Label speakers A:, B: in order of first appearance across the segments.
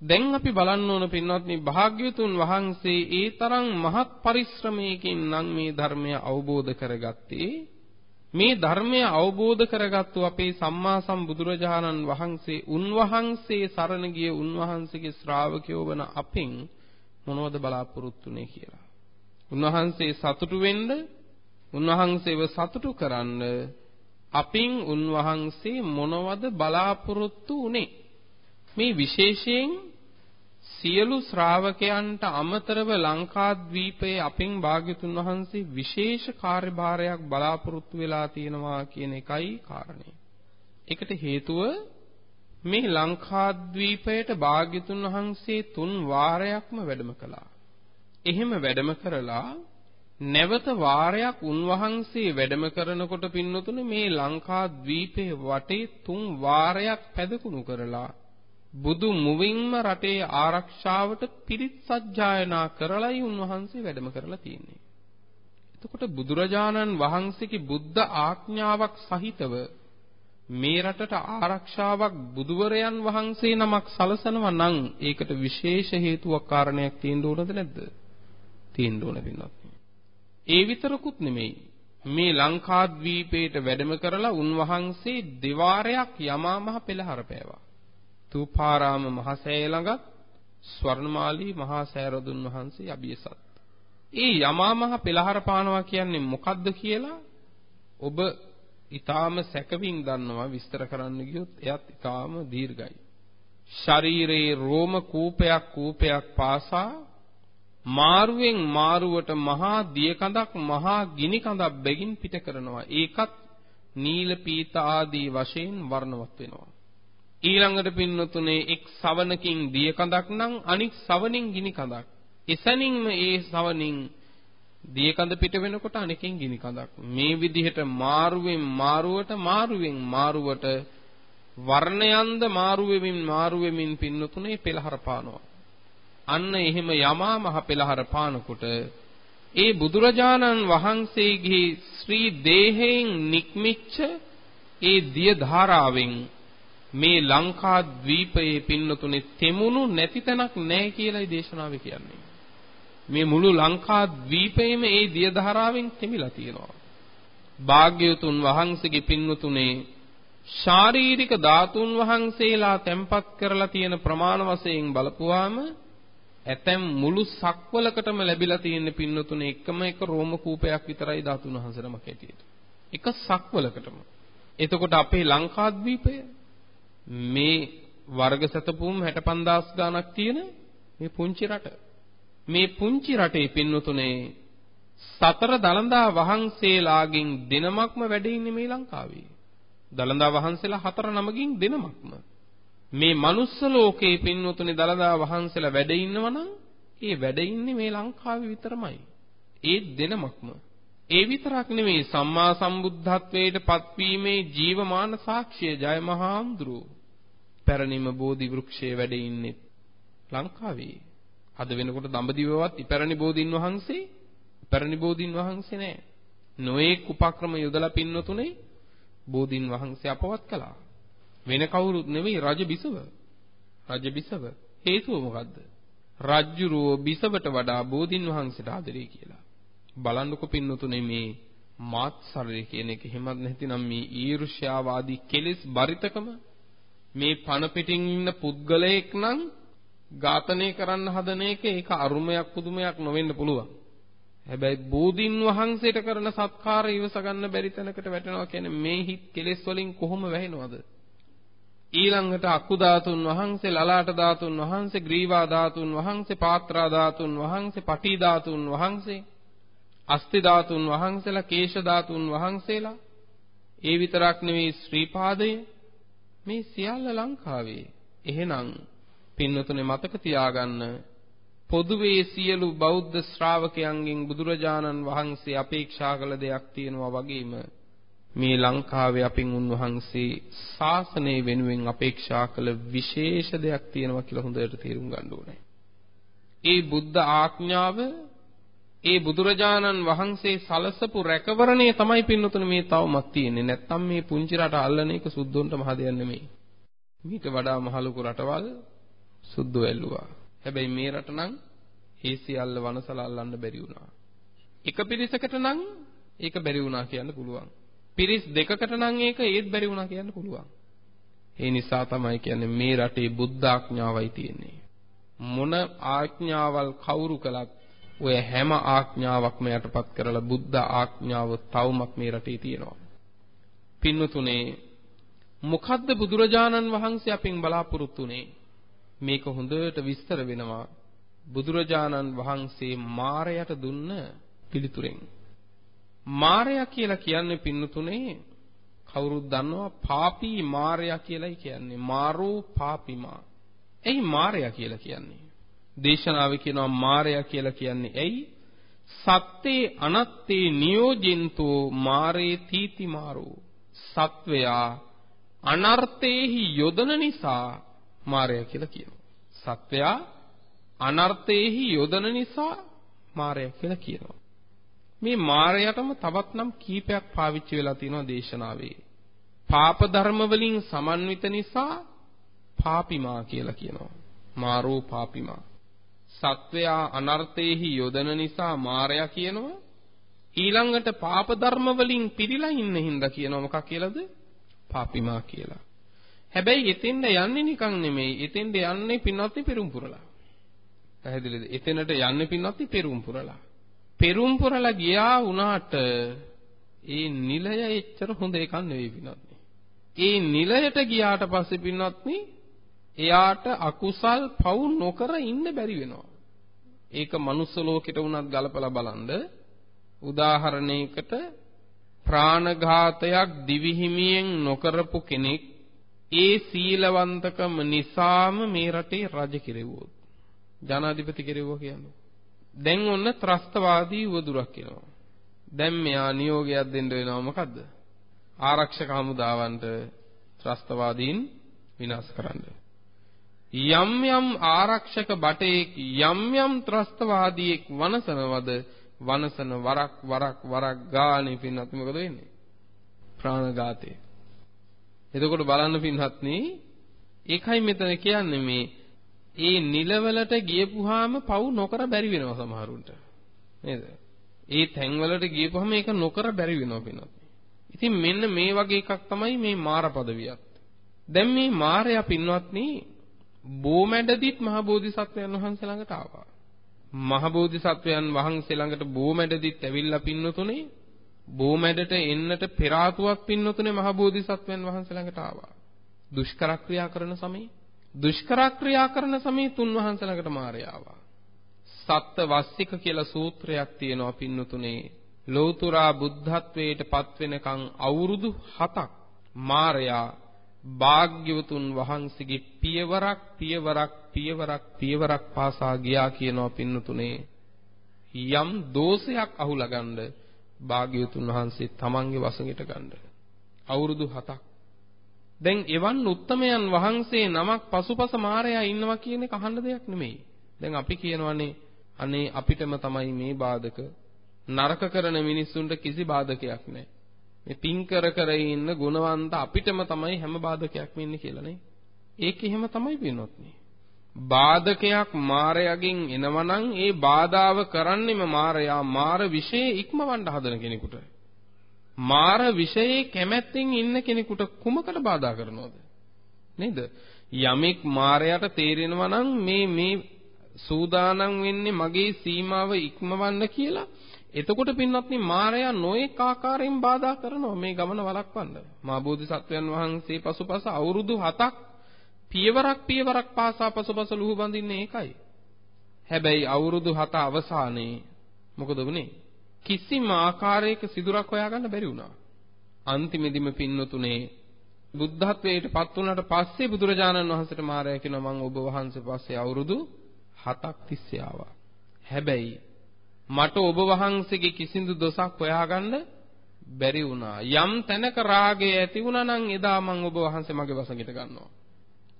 A: දැන් අපි බලන්න ඕන පින්වත්නි භාග්‍යවතුන් වහන්සේ ඒ තරම් මහත් පරිශ්‍රමයකින් නම් මේ ධර්මය අවබෝධ කරගත්තේ මේ ධර්මය අවබෝධ කරගත්තු අපේ සම්මා සම්බුදුරජාණන් වහන්සේ උන්වහන්සේ සරණ ගිය උන්වහන්සේගේ ශ්‍රාවකයෝ වන අපින් මොනවද බලාපොරොත්තුනේ කියලා. උන්වහන්සේ සතුටු වෙන්න උන්වහන්සේව සතුටු කරන්න අපින් උන්වහන්සේ මොනවද බලාපොරොත්තු උනේ මේ විශේෂයෙන් සියලු ශ්‍රාවකයන්ට අමතරව ලංකාද්වීපයේ අපින් භාග්‍යතුන් වහන්සේ විශේෂ කාර්යභාරයක් බලාපොරොත්තු වෙලා තියෙනවා කියන එකයි කාරණේ. ඒකට හේතුව මේ ලංකාද්වීපයට භාග්‍යතුන් වහන්සේ තුන් වාරයක්ම වැඩම කළා. එහෙම වැඩම කරලා නැවත වාරයක් උන්වහන්සේ වැඩම කරනකොට පින්නතුනේ මේ ලංකාද්වීපයේ වටේ තුන් වාරයක් පැදකුණු කරලා බුදු මුවින්ම රටේ ආරක්ෂාවට පිරිත් සජ්ජායනා කරලයි උන්වහන්සේ වැඩම කරලා තියෙන්නේ. එතකොට බුදුරජාණන් වහන්සේගේ බුද්ධ ආඥාවක් සහිතව මේ රටට ආරක්ෂාවක් බුදුවරයන් වහන්සේ නමක් සලසනවා නම් ඒකට විශේෂ හේතුවක් කාරණයක් තියෙන්න ඕනද නැද්ද? තියෙන්න ඕන වෙනවා. ඒ විතරකුත් නෙමෙයි. මේ ලංකාද්වීපයට වැඩම කරලා උන්වහන්සේ දෙවාරයක් යමා මහ පෙළහර පෑවා. තූපාරාම මහසෑය ළඟත් ස්වර්ණමාලී මහා සෑරදුන් වහන්සේ අභියසත්. ඒ යමා මහ පෙළහර පානවා කියන්නේ මොකද්ද කියලා ඔබ ඊටාම සැකවින් දන්නවා විස්තර කරන්න ගියොත් එයත් ඊටාම දීර්ඝයි. ශරීරයේ රෝම කූපයක් කූපයක් පාසා මාරුවෙන් මාරුවට මහා දියකඳක් මහා ගිනි කඳක් බැගින් පිට කරනවා. ඒකත් නීල පීත ආදී වශයෙන් වර්ණවත් වෙනවා. ඊළඟට පින්නතුනේ එක් සවනකින් දිය කඳක් නම් අනික් සවනින් ගිනි කඳක්. එසැනින්ම ඒ සවනින් දිය කඳ පිට වෙනකොට අනෙකින් ගිනි කඳක්. මේ විදිහට මාරුවෙන් මාරුවට මාරුවෙන් මාරුවට වර්ණයන්ද මාරු වෙමින් මාරු වෙමින් පින්නතුනේ පෙළහර පානවා. අන්න එහෙම යමා මහ පෙළහර පානකොට ඒ බුදුරජාණන් වහන්සේගේ ශ්‍රී දේහයෙන් නික්මිච්ච ඒ දිය ධාරාවෙන් මේ ලංකා ද්වීපයේ පින්නතුනේ තෙමුණු නැති තැනක් නැහැ කියලායි දේශනාවේ කියන්නේ. මේ මුළු ලංකා ද්වීපයේම ඒ දිය ධාරාවෙන් තෙමිලා තියෙනවා. භාග්‍යවතුන් වහන්සේගේ පින්නතුනේ ශාරීරික ධාතුන් වහන්සේලා තැම්පත් කරලා තියෙන ප්‍රමාණ වශයෙන් බලපුවාම ඇතැම් මුළු සක්වලකටම ලැබිලා තියෙන පින්නතුනේ එකම එක රෝම කූපයක් විතරයි ධාතුන් වහන්සේනමක් ඇටියෙට. එක සක්වලකටම. එතකොට අපේ ලංකාද්වීපය මේ වර්ග සතපුම් 65000 ගණක් තියෙන මේ පුංචි රට. මේ පුංචි රටේ පින්නතුනේ සතර දලඳා වහන්සේලාගෙන් දිනමක්ම වැඩ ඉන්නේ මේ ලංකාවේ. දලඳා වහන්සේලා හතර නමකින් දිනමක්ම. මේ manuss ලෝකේ පින්නතුනේ දලඳා වහන්සේලා වැඩ ඉන්නවනම් ඒ වැඩ ඉන්නේ මේ ලංකාවේ විතරමයි. ඒ දිනමක්ම. ඒ විතරක් නෙමෙයි සම්මා සම්බුද්ධත්වයට පත්වීමේ ජීවමාන සාක්ෂිය ජය මහාඳුරෝ පැරණිම බෝධි වෘක්ෂයේ වැඩ ඉන්නේ ලංකාවේ. අද වෙනකොට දඹදිවවත් ඉපැරණි බෝධින් වහන්සේ ඉපැරණි බෝධින් වහන්සේ නෑ. නොඑක් උපක්‍රම යොදලා පින්නතුනේ බෝධින් වහන්සේ අපවත් කළා. වෙන කවුරුත් නෙවෙයි රජ බිසව. රජ බිසව. හේතුව මොකද්ද? රජ්ජුරුව බිසවට වඩා බෝධින් වහන්සේට ආදරේ කියලා. බලන්නකො පින්නතුනේ මේ මාත්සරය කියන එක හිමත් නැතිනම් මේ ඊර්ෂ්‍යාවාදී කෙලෙස් බරිතකම මේ පණ පිටින් ඉන්න පුද්ගලයෙක් නම් ඝාතනය කරන්න හදන එක ඒක අරුමයක් පුදුමයක් නොවෙන්න පුළුවන්. හැබැයි බෝධින් වහන්සේට කරන සත්කාර ඉවස ගන්න බැරි තැනකට වැටෙනවා කියන්නේ මේ හිත් කෙලෙස් වලින් කොහොම වැහෙනවද? ඊළඟට අක්කු ධාතුන් වහන්සේ, ලලාට ධාතුන් වහන්සේ, ග්‍රීවා ධාතුන් වහන්සේ, පාත්‍රා ධාතුන් වහන්සේ, පටි ධාතුන් වහන්සේ, අස්ති ධාතුන් වහන්සේලා, කේශ ධාතුන් වහන්සේලා, ඒ විතරක් නෙවෙයි ශ්‍රීපාදයේ මේ සියල්ල ලංකාවේ. එහෙනම් පින්නතුනේ මතක තියාගන්න පොදුවේ සියලු බෞද්ධ ශ්‍රාවකයන්ගෙන් බුදුරජාණන් වහන්සේ අපේක්ෂා කළ දෙයක් තියෙනවා වගේම මේ ලංකාවේ අපින් උන්වහන්සේ ශාසනය වෙනුවෙන් අපේක්ෂා කළ විශේෂ දෙයක් තියෙනවා කියලා හොඳට තේරුම් ගන්න ඕනේ. ඒ බුද්ධ ආඥාව ඒ බුදුරජාණන් වහන්සේ සලසපු රැකවරණය තමයි පින්නතුනේ මේ තවමත් තියෙන්නේ. නැත්තම් මේ පුංචි රට අල්ලන එක සුද්ධොන්ට මහ දෙයක් නෙමෙයි. මීට වඩා මහ ලොකු රටවල් සුද්ධ ඇල්ලුවා. හැබැයි මේ රට නම් ඒ සියල්ල වනසලා අල්ලන්න බැරි වුණා. එක පිරිසකට නම් ඒක බැරි වුණා කියන්න පුළුවන්. පිරිස් දෙකකට නම් ඒක ඒත් බැරි වුණා කියන්න පුළුවන්. ඒ නිසා තමයි කියන්නේ මේ රටේ බුද්ධ ආඥාවයි තියෙන්නේ. මොන ආඥාවල් කවුරු කළත් ඔය හැම ආඥාවක්ම යටපත් කරලා බුද්ධ ආඥාව තවමත් මේ රටේ තියෙනවා. පින්නතුනේ මොකද්ද බුදුරජාණන් වහන්සේ අපෙන් බලාපොරොත්තු වෙන්නේ? මේක හොඳට විස්තර වෙනවා බුදුරජාණන් වහන්සේ මාරයට දුන්න පිළිතුරෙන්. මාරයා කියලා කියන්නේ පින්නතුනේ කවුරුත් දන්නවා පාපී මාරයා කියලායි කියන්නේ. මාරෝ පාපිමා. එයි මාරයා කියලා කියන්නේ. දේශනාවේ කියනවා මාරයා කියලා කියන්නේ ඇයි? සත්‍යේ අනත්තේ නියෝජෙන්තෝ මාරේ තීති මාරෝ. සත්වයා අනර්ථේහි යොදන නිසා මාරයා කියලා කියනවා. සත්වයා අනර්ථේහි යොදන නිසා මාරයා කියලා කියනවා. මේ මාරයටම තවත් නම් කීපයක් පාවිච්චි වෙලා තියෙනවා දේශනාවේ. පාප ධර්ම වලින් සමන්විත නිසා පාපිමා කියලා කියනවා. මාරෝ පාපිමා. සත්වයා අනර්ථේහි යොදන නිසා මාරයා කියනවා. ඊළඟට පාප ධර්ම වලින් පිරීලා ඉන්න හින්දා කියනවා මොකක් කියලාද? පාපිමා කියලා. හැබැයි එතෙන්ද යන්නේ නිකන් නෙමෙයි. එතෙන්ද යන්නේ පින්වත්නි පෙරුම් පුරලා. පැහැදිලිද? එතනට යන්නේ පින්වත්නි පෙරුම් පුරලා. පෙරුම් පුරලා ගියා වුණාට ඒ නිලය එච්චර හොඳ එකක් නෙවෙයි පින්වත්නි. ඒ නිලයට ගියාට පස්සේ පින්වත්නි එයාට අකුසල් පව් නොකර ඉන්න බැරි වෙනවා. ඒක manuss ලෝකෙට වුණත් ගලපලා බලන්න උදාහරණයකට ප්‍රාණඝාතයක් දිවිහිමියෙන් නොකරපු කෙනෙක් ඒ සීලවන්තකම නිසාම මේ රටේ රජ කෙරෙව්වොත්. ජනාධිපති කෙරෙව්වා කියන්නේ. දැන් ඔන්න ත්‍රස්තවාදී උවදුරක් එනවා. දැන් මෙයා නියෝගයක් දෙන්න වෙනවා මොකද්ද? ආරක්ෂක හමුදාවන්ට ත්‍රස්තවාදීන් විනාශ කරන්න. යම් යම් ආරක්ෂක බටේක් යම් යම් ත්‍රස්තවාදියෙක් වනසනවද වනසන වරක් වරක් වරක් ගානේ පින්වත් මොකද වෙන්නේ? ප්‍රාණඝාතය. එතකොට බලන්න පින්වත්නි ඒකයි මෙතන කියන්නේ මේ ඒ නිලවලට ගියපුවාම පව් නොකර බැරි වෙනවා සමහරුන්ට. නේද? ඒ තැන්වලට ගියපුවාම ඒක නොකර බැරි වෙනවා පින්වත්. ඉතින් මෙන්න මේ වගේ එකක් තමයි මේ මාර පදවියත්. දැන් මේ මාරයා පින්වත්නි බෝමැඩදිත් මහ බෝධිසත්වයන් වහන්සේ ළඟට ආවා. මහ බෝධිසත්වයන් වහන්සේ ළඟට බෝමැඩදිත් ඇවිල්ලා පින්නතුනේ බෝමැඩට එන්නට පෙර ආතුවක් පින්නතුනේ මහ බෝධිසත්වයන් වහන්සේ ළඟට ආවා. දුෂ්කර ක්‍රියා කරන සමේ දුෂ්කර ක්‍රියා කරන සමේ තුන් වහන්සේ ළඟට මාරයා ආවා. සත්ත්ව වස්සික කියලා සූත්‍රයක් තියෙනවා පින්නතුනේ ලෞතුරා බුද්ධත්වයට පත් වෙනකන් අවුරුදු 7ක් මාරයා භාග්‍යවතුන් වහන්සේගේ පියවරක් පියවරක් පියවරක් පියවරක් පාසා ගියා කියනවා පින්නතුනේ. යම් දෝෂයක් අහුලා ගන්න භාග්‍යවතුන් වහන්සේ තමන්ගේ වසඟයට ගන්න. අවුරුදු 7ක් දැන් එවන් උත්තමයන් වහන්සේ නමක් පසුපස මාරයා ඉන්නවා කියන එක අහන්න දෙයක් නෙමෙයි. දැන් අපි කියනවානේ අනේ අපිටම තමයි මේ බාධක. නරක කරන මිනිස්සුන්ට කිසි බාධකයක් නැහැ. මේ පින් කර කර ඉන්න ගුණවන්ත අපිටම තමයි හැම බාධකයක්ම ඉන්නේ කියලා නේ. ඒක එහෙම තමයි වෙනොත්නේ. බාධකයක් මාරයාගෙන් එනවනම් ඒ බාධාව කරන්නෙම මාරයා මාර විශේෂ ඉක්මවන්න හදන කෙනෙකුට. මාර විශේෂයේ කැමැත්තෙන් ඉන්න කෙනෙකුට කුමකට බාධා කරනවද? නේද? යමෙක් මාරයට තේරෙනවා නම් මේ මේ සූදානම් වෙන්නේ මගේ සීමාව ඉක්මවන්න කියලා එතකොට පින්වත්නි මායя නොඑක ආකාරයෙන් බාධා කරනවා මේ ගමන වළක්වන්න. මා බෝධිසත්වයන් වහන්සේ පසුපස අවුරුදු 7ක් පියවරක් පියවරක් පාසා පසුපස ලුහු බඳින්නේ ඒකයි. හැබැයි අවුරුදු 7 අවසානයේ මොකද වුනේ? කිසිම ආකාරයක සිදුරක් හොයාගන්න බැරි වුණා. අන්තිමෙදිම පින්නතුනේ බුද්ධත්වයට පත් වුණාට පස්සේ බුදුරජාණන් වහන්සේට මාරයා කියනවා මම ඔබ වහන්සේ පස්සේ අවුරුදු 7ක් තිස්සේ ආවා. හැබැයි මට ඔබ වහන්සේගේ කිසිදු දොසක් හොයාගන්න බැරි වුණා. යම් තැනක රාගය ඇති වුණා නම් එදා මම ඔබ වහන්සේ මගේ වසඟයට ගන්නවා.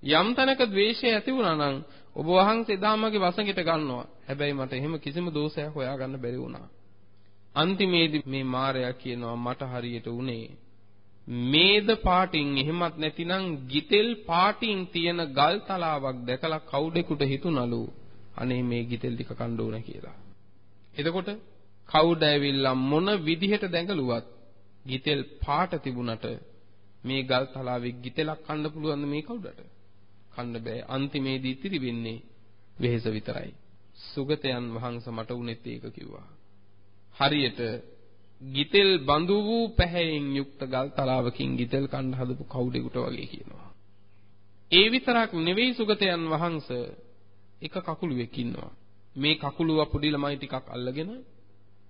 A: යම් තැනක ද්වේෂය ඇති වුණා නම් ඔබ වහන්සේ එදා මගේ වසඟයට ගන්නවා. හැබැයි මට එහෙම කිසිම දෝෂයක් හොයාගන්න බැරි වුණා. අන්තිමේදී මේ මාරයා කියනවා මට හරියට උනේ මේද පාටින් එහෙමත් නැතිනම් ගිතෙල් පාටින් තියෙන ගල් තලාවක් දැකලා කවුඩෙකුට හිතුණලු අනේ මේ ගිතෙල් ටික කන්න ඕන කියලා. එතකොට කවුඩ ඇවිල්ලා මොන විදිහට දැඟලුවත් ගිතෙල් පාට තිබුණට මේ ගල් තලාවේ ගිතෙලක් කන්න පුළුවන් මේ කවුඩට? කන්න බෑ. අන්තිමේදී ඉතිරි වෙන්නේ වෙහෙස විතරයි. සුගතයන් වහන්සේ මට උනේත් ඒක කිව්වා. හරියට ගිතෙල් බඳු වූ පැහැයෙන් යුක්ත ගල් තලාවකින් ගිතෙල් කන්න හදපු කවුඩෙකුට වගේ කියනවා. ඒ විතරක් නෙවෙයි සුගතයන් වහන්සේ එක කකුලුවෙක් ඉන්නවා. මේ කකුලුව පොඩි ළමයි ටිකක් අල්ලගෙන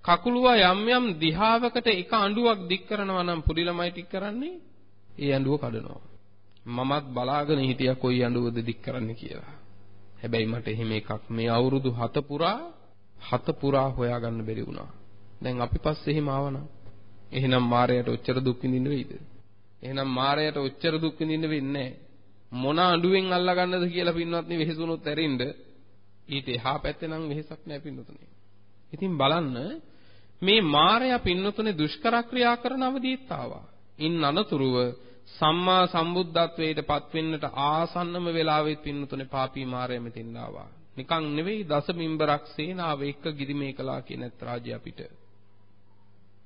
A: කකුලුව යම් යම් දිහාවකට එක අඬුවක් දික් කරනවා නම් පොඩි ළමයි ටික කරන්නේ ඒ අඬුව කඩනවා. මමත් බලාගෙන හිටියා කොයි අඬුවද දික් කරන්නේ කියලා. හැබැයි මට එහෙම එකක් මේ අවුරුදු 7 පුරා 7 පුරා හොයාගන්න බැරි වුණා. දැන් අපි පස්සේ එහෙම ආවනම් එහෙනම් මායයට ඔච්චර දුක් විඳින්න වෙයිද? එහෙනම් මායයට ඔච්චර දුක් විඳින්න වෙන්නේ මොන අඬුවෙන් අල්ලගන්නද කියලා පින්වත්නි වෙහෙසුනොත් ඇරෙන්න ඊට එහා පැත්තේ නම් වෙහෙසක් නැහැ පින්වතුනි. ඉතින් බලන්න මේ මායя පින්නතුනේ දුෂ්කර ක්‍රියා කරන අවදීත් ආවා. ඉන් අනතුරුව සම්මා සම්බුද්ධත්වයට පත් වෙන්නට ආසන්නම වෙලාවෙත් පින්නතුනේ පාපී මායя මෙතෙන් ආවා. නිකන් නෙවෙයි දසබිම්බරක් සේනාව එක්ක ගිරිමේ කලා කියන රාජ්‍ය අපිට.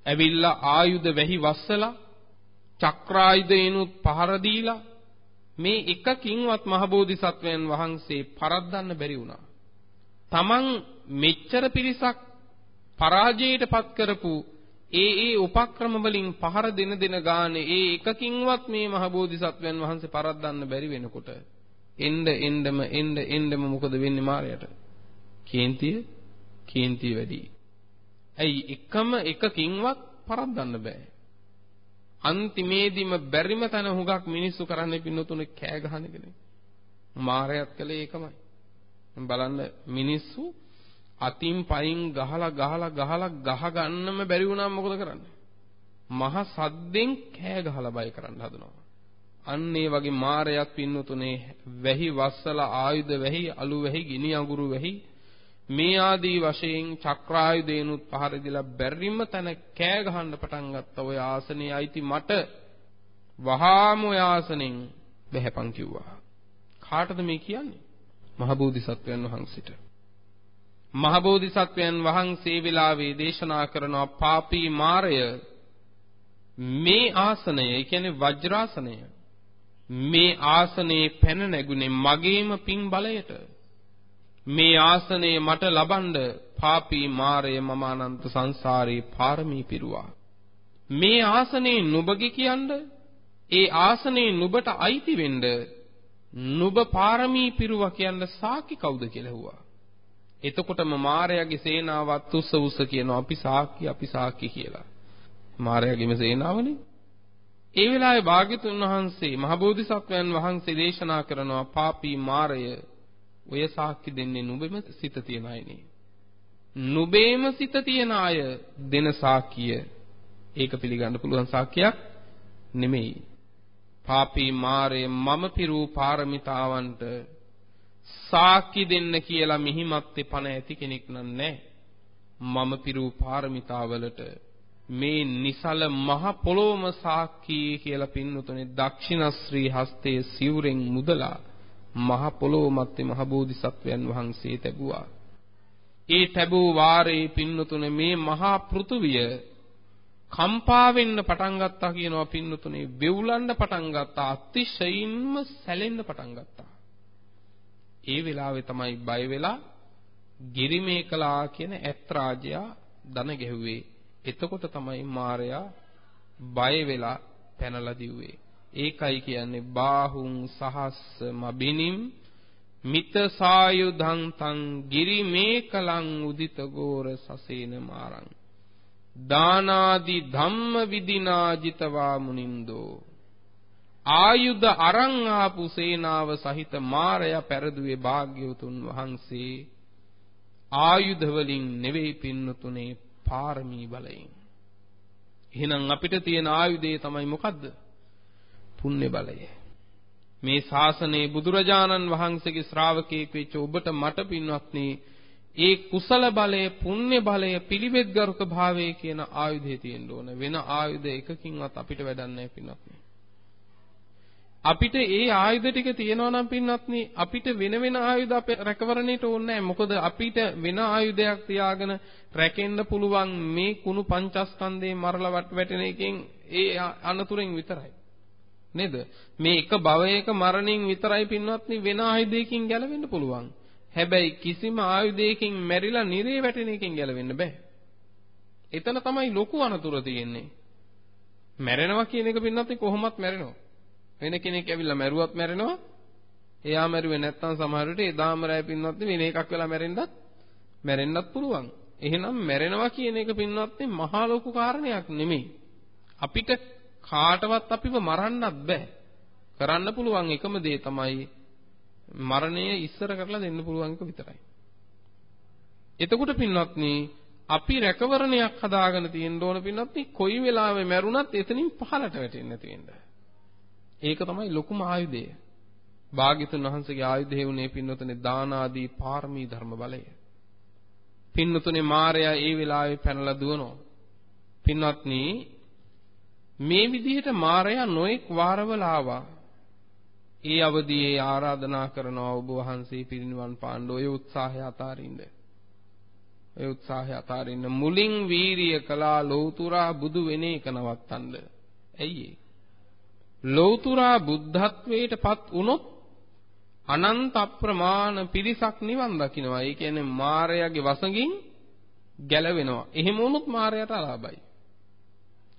A: ඇවිල්ලා ආයුධ වැහි වස්සලා චක්‍රායුධේනුත් පහර දීලා මේ එකකින්වත් මහබෝධිසත්වයන් වහන්සේ පරද්දන්න බැරි වුණා. තමන් මෙච්චර පිරිසක් පරාජයට පත් කරපු ඒ ඒ උපක්‍රම වලින් පහර දෙන දෙන ගානේ ඒ එකකින්වත් මේ මහබෝධිසත්වයන් වහන්සේ පරද්දන්න බැරි වෙනකොට එන්න එන්නම එන්න එන්නම මොකද වෙන්නේ මායයට? කේන්තිය කේන්තිය වැඩි. ඇයි එකම එකකින්වත් පරද්දන්න බෑ. අන්තිමේදීම බැරිම තැන හුඟක් මිනිස්සු කරන්නේ පින්නතුනේ කෑ ගහන එකනේ. මායයත් කළේ ඒකමයි. බලන්න මිනිස්සු අතින් පයින් ගහලා ගහලා ගහලා ගහ ගන්නම බැරි වුණාම මොකද කරන්නේ? මහ සද්දෙන් කෑ ගහලා බය කරන්න හදනවා. අන්න ඒ වගේ මාරයක් පින්නතුනේ වැහි වස්සලා ආයුධ වැහි අලු වැහි ගිනි අඟුරු වැහි මේ ආදී වශයෙන් චක්‍රායුධේනුත් පහර දීලා බැරිම තැන කෑ ගහන්න පටන් ගත්ත ඔය ආසනේ අයිති මට වහාම ඔය ආසනෙන් බැහැපන් කිව්වා. කාටද මේ කියන්නේ? මහබෝධිසත්වයන් වහන්සේට. මහබෝධිසත්වයන් වහන්සේ වෙලාවේ දේශනා කරන පාපී මාරය මේ ආසනය, ඒ කියන්නේ වජ්‍රාසනය මේ ආසනයේ පැන නැගුණේ මගේම පින් බලයට. මේ ආසනය මට ලබනද පාපී මාරය මම අනන්ත සංසාරේ පාරමී පිරුවා. මේ ආසනේ නුඹගේ කියන්න ඒ ආසනේ නුඹට අයිති වෙන්න නුඹ පාරමී පිරුවා කියන්න සාකි කවුද කියලා ඇහුවා. එතකොටම මාරයාගේ සේනාවත් උස්ස උස්ස කියනවා අපි සාකි අපි සාකි කියලා. මාරයාගේම සේනාවනේ. ඒ වෙලාවේ භාග්‍යතුන් වහන්සේ මහබෝධිසත්වයන් වහන්සේ දේශනා කරනවා පාපී මාරය ඔය සාක්ෂි දෙන්නේ නුඹෙම සිත තියන අයනේ. නුඹේම සිත තියන අය දෙන සාක්කිය ඒක පිළිගන්න පුළුවන් සාක්කියක් නෙමෙයි. පාපී මාරය මම පිරූ පාරමිතාවන්ට සාක්ෂි දෙන්න කියලා මිහිමත්තේ පණ ඇති කෙනෙක් නෑ. මම පිරූ පාරමිතාවලට මේ නිසල මහ පොළොවම සාක්කී කියලා පින්නතුනේ දක්ෂිණශ්‍රී හස්තයේ සිවුරෙන් මුදලා මහ පොළොව මැත්තේ මහ බෝධිසත්වයන් වහන්සේ තැබුවා. ඒ තැබූ වාරේ පින්නතුනේ මේ මහා පෘථුවිය කම්පා වෙන්න පටන් ගත්තා කියනවා පින්නතුනේ වෙවුලන්න පටන් ගත්තා අතිශයින්ම සැලෙන්න පටන් ගත්තා. ඒ වෙලාවේ තමයි බය වෙලා ගිරිමේකලා කියන ඇත් රාජයා දන ගැහුවේ එතකොට තමයි මාරයා බය වෙලා පැනලා දිව්වේ. ඒකයි කියන්නේ බාහුං සහස්ස මබිනිම් මිත සායුධං තං ගිරි මේකලං උදිත ගෝර සසේන මාරං දානාදි ධම්ම විදිනාජිතවා මුනින්දෝ ආයුධ අරන් ආපු සේනාව සහිත මාරය පෙරදුවේ භාග්‍යවතුන් වහන්සේ ආයුධ වලින් නෙවෙයි පින්නතුනේ පාරමී බලයෙන්. එහෙනම් අපිට තියෙන ආයුධය තමයි මොකද්ද? පුණ්‍ය බලය. මේ ශාසනයේ බුදුරජාණන් වහන්සේගේ ශ්‍රාවකයෙක් වෙච්ච ඔබට මට පින්වත්නි ඒ කුසල බලය, පුණ්‍ය බලය, පිළිවෙත්ගරුක භාවය කියන ආයුධය තියෙන්න ඕන. වෙන ආයුධ එකකින්වත් අපිට වැඩක් නැහැ පින්නත්. අපිට ඒ ආයුධ ටික තියෙනවා නම් පින්නත්නි අපිට වෙන වෙන ආයුධ අපේ රැකවරණයට ඕනේ නැහැ. මොකද අපිට වෙන ආයුධයක් තියාගෙන රැකෙන්න පුළුවන් මේ කුණු පංචස්කන්ධේ මරලා වැටෙන එකෙන් ඒ අනතුරෙන් විතරයි. නේද? මේ එක භවයක මරණින් විතරයි පින්වත්නි වෙන ආයුධයකින් ගැලවෙන්න පුළුවන්. හැබැයි කිසිම ආයුධයකින් මැරිලා නිරේ වැටෙන එකෙන් ගැලවෙන්න බෑ. එතන තමයි ලොකු අනතුර තියෙන්නේ. මැරෙනවා කියන එක පින්වත්නි කොහොමත් මැරෙනවා. වෙන කෙනෙක් ඇවිල්ලා මැරුවත් මැරෙනවා. එයා මැරුවේ නැත්තම් සමහර විට එදාම රැය පින්වත්නි වෙන එකක් වෙලා මැරෙන්නත් මැරෙන්නත් පුළුවන්. එහෙනම් මැරෙනවා කියන එක පින්වත්නි මහා ලොකු කාරණයක් නෙමෙයි. අපිට කාටවත් අපිව මරන්නත් බෑ. කරන්න පුළුවන් එකම දේ තමයි මරණය ඉස්සර කරලා දෙන්න පුළුවන් එක විතරයි. එතකොට පින්වත්නි අපි රැකවරණයක් හදාගෙන තියෙන්න ඕන පින්වත්නි කොයි වෙලාවෙ මැරුණත් එතනින් පහලට වැටෙන්නේ නැති වෙන්න. ඒක තමයි ලොකුම ආයුධය. භාග්‍යතුන් වහන්සේගේ ආයුධය වුණේ පින්නතුනේ දාන ආදී පාරමී ධර්ම බලය. පින්නතුනේ මායя ඒ වෙලාවේ පැනලා දුවනවා. පින්වත්නි මේ විදිහට මායя නොඑක් වාරවල ආවා. ඒ අවදියේ ආරාධනා කරනවා ඔබ වහන්සේ පිරිනිවන් පාන්න ඔය උත්සාහය අතාරින්න. ඔය උත්සාහය අතාරින්න මුලින් වීරිය කළා ලෞතුරා බුදු වෙන එක නවත්තන්න. ඇයි ඒ? ලෞතුරා බුද්ධත්වයට පත් වුණොත් අනන්ත අප්‍රමාණ පිරිසක් නිවන් දකින්නවා. ඒ කියන්නේ මායයාගේ වසඟින් ගැලවෙනවා. එහෙම වුණොත් මායයට අලාභයි.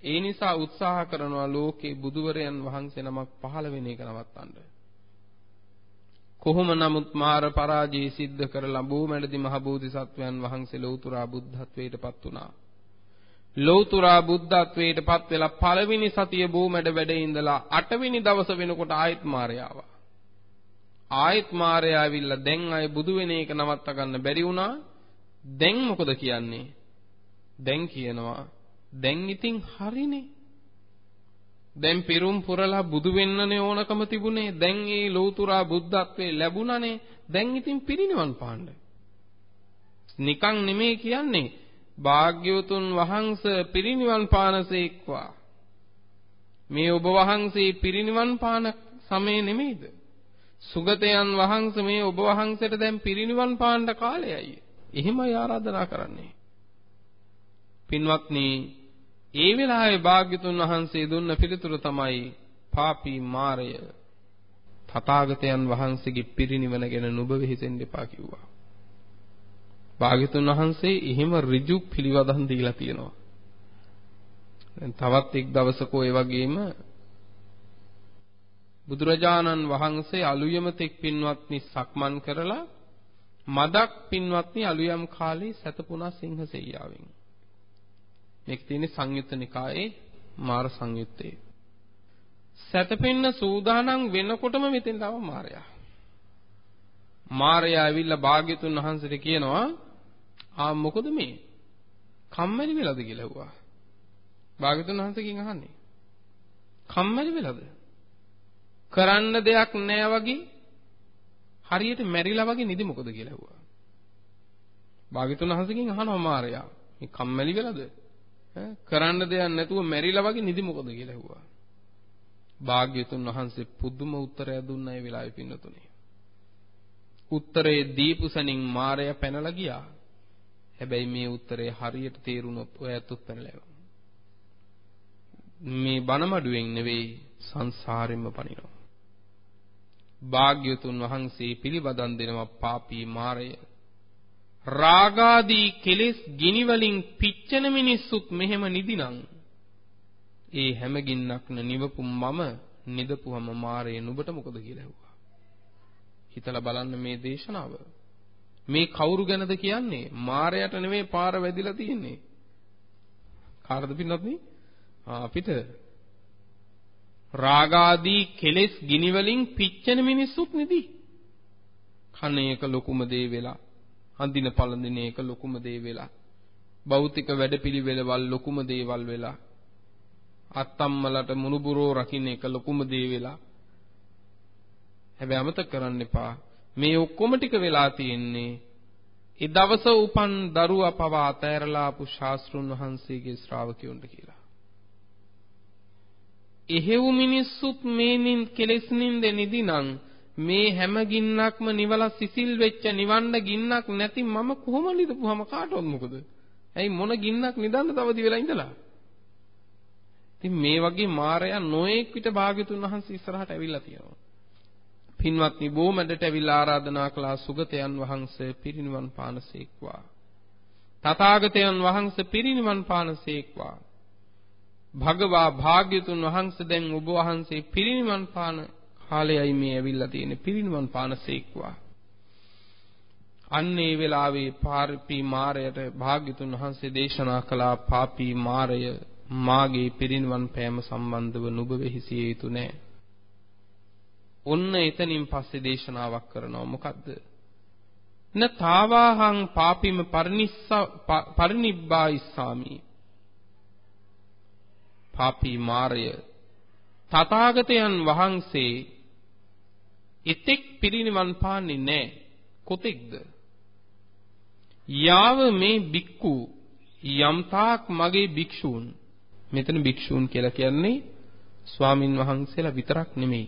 A: ඒ නිසා උත්සාහ කරනවා ලෝකේ බුදුවරයන් වහන්සේ නමක් පහළ වෙන එක නවත්තන්න. කොහොම නමුත් මාර පරාජය සිද්ධ කරලා බෝමැඩදි මහ බෝධිසත්වයන් වහන්සේ ලෞතුරා බුද්ධත්වයට පත් වුණා. ලෞතුරා බුද්ධත්වයට පත් වෙලා පළවෙනි සතිය බෝමැඩ වැඩ ඉඳලා අටවෙනි දවස වෙනකොට ආයත් මාරයාව. ආයත් මාරයා ඇවිල්ලා දැන් අය බුදු වෙන එක නවත්ත ගන්න බැරි වුණා. දැන් මොකද කියන්නේ? දැන් කියනවා දැන් ඉතින් හරිනේ. දැන් පිරුම් පුරලා බුදු වෙන්නනේ ඕනකම තිබුණේ. දැන් ඒ ලෞතුරා බුද්ධත්වේ ලැබුණනේ. දැන් ඉතින් පිරිනිවන් පාන්න. නිකන් නෙමෙයි කියන්නේ භාග්‍යවතුන් වහන්සේ පිරිනිවන් පානසේක්වා මේ ඔබ වහන්සේ පිරිනිවන් පාන සමය නෙමෙයිද සුගතයන් වහන්සේ මේ ඔබ වහන්සේට දැන් පිරිනිවන් පාන්න කාලයයි එහෙමයි ආරාධනා කරන්නේ පින්වත්නි ඒ වෙලාවේ භාග්‍යතුන් වහන්සේ දුන්න පිළිතුර තමයි පාපී මාරය තථාගතයන් වහන්සේගේ පිරිනිවන ගැන නුඹ වෙහෙසෙන්න එපා කිව්වා භාග්‍යතුන් වහන්සේ එහෙම ඍජු පිළිවදන් දීලා තියෙනවා. දැන් තවත් එක් දවසක ඔය වගේම බුදුරජාණන් වහන්සේ අලුයම තෙක් පින්වත්නි සක්මන් කරලා මදක් පින්වත්නි අලුයම් කාලේ සතපුණා සිංහසෙයියාවෙන්. මේක තියෙන්නේ සංයුත්ත නිකායේ මාර සංයුත්තේ. සතපෙන්න සූදානම් වෙනකොටම මෙතෙන් තව මාරයා. මාරයා ඇවිල්ලා භාග්‍යතුන් වහන්සේට කියනවා ආ මොකද මේ? කම්මැලි වෙලාද කියලා ඇහුවා. භාග්‍යතුන් වහන්සේගෙන් අහන්නේ. කම්මැලි වෙලාද? කරන්න දෙයක් නැහැ වගේ හරියට මැරිලා වගේ නිදි මොකද කියලා ඇහුවා. භාග්‍යතුන් වහන්සේගෙන් අහනවා මාරයා. මේ කම්මැලි වෙලාද? කරන්න දෙයක් නැතුව මැරිලා වගේ නිදි මොකද කියලා ඇහුවා. භාග්‍යතුන් වහන්සේ පුදුම උත්තරයක් දුන්නා ඒ වෙලාවේ පින්නතුනේ. උත්තරේ දීපු සනින් මාරයා පැනලා ගියා. හැබැයි මේ උත්තරේ හරියට තේරුනොත් ඔයත් උත්තරලව. මේ බණමඩුවෙන් නෙවෙයි සංසාරෙම පනිනවා. භාග්‍යතුන් වහන්සේ පිළිබදන් දෙනවා පාපී මාරය. රාගාදී කෙලෙස් ගිනි වලින් පිච්චෙන මිනිස්සුත් මෙහෙම නිදිනං. ඒ හැම ගින්නක්න නිවපු මම නිදපුවම මාරය නුඹට මොකද කියලා ඇහුවා. හිතලා බලන්න මේ දේශනාව. මේ කවුරු ගැනද කියන්නේ? මායයට නෙමෙයි පාර වැදිලා තියෙන්නේ. කාටද පින්නත් නේ? අපිට රාගාදී කෙලෙස් ගිනි වලින් පිච්චෙන මිනිස්සුත් නෙදී. කන එක ලොකුම දේ වෙලා, අඳින පළඳින එක ලොකුම දේ වෙලා, භෞතික වැඩපිළිවෙළවල් ලොකුම දේවල් වෙලා, අත්තම්මලට මුණුබුරෝ රකින්න එක ලොකුම දේ වෙලා. හැබැයි අමතක කරන්න එපා මේ ඔක්කොම ටික වෙලා තියෙන්නේ ඒ දවස උපන් දරුවා පවා අතෑරලා ආපු ශාස්ත්‍රුන් වහන්සේගේ ශ්‍රාවකයොන්ට කියලා. එහෙව් මිනිස්සුත් මේ නින් කෙලෙස් නින්ද නිදිනම් මේ හැම ගින්නක්ම නිවලා සිසිල් වෙච්ච නිවන්න ගින්නක් නැති මම කොහොම නිදපුවම කාටවත් මොකද? ඇයි මොන ගින්නක් නිදන්න තවදි වෙලා ඉඳලා? ඉතින් මේ වගේ මායя නොඑක් විට භාග්‍යතුන් වහන්සේ ඉස්සරහට ඇවිල්ලා තියෙනවා. පින්වත්නි බොමැඩට ඇවිල්ලා ආරාධනා කළා සුගතයන් වහන්සේ පිරිනිවන් පානසේක්වා. තථාගතයන් වහන්සේ පිරිනිවන් පානසේක්වා. භගවා භාග්‍යතුන් වහන්සේ දැන් ඔබ වහන්සේ පිරිනිවන් පාන කාලයයි මේ ඇවිල්ලා තියෙන්නේ පිරිනිවන් පානසේක්වා. අන්න ඒ වෙලාවේ පාපී මාරයට භාග්‍යතුන් වහන්සේ දේශනා කළා පාපී මාරය මාගේ පිරිනිවන් පෑම සම්බන්ධව නුඹ වෙහිසිය යුතු නෑ. ඔන්න එතනින් පස්සේ දේශනාවක් කරනවා මොකද්ද? න තාවාහං පාපිම පරිනිස්ස පරිනිබ්බායිස්සාමි. පාපී මාරය තථාගතයන් වහන්සේ එතෙක් පිරිනිවන් පාන්නේ නැහැ. කොතෙක්ද? යාව මේ බික්කු යම්තාක් මගේ භික්ෂූන් මෙතන භික්ෂූන් කියලා කියන්නේ ස්වාමින් වහන්සේලා විතරක් නෙමෙයි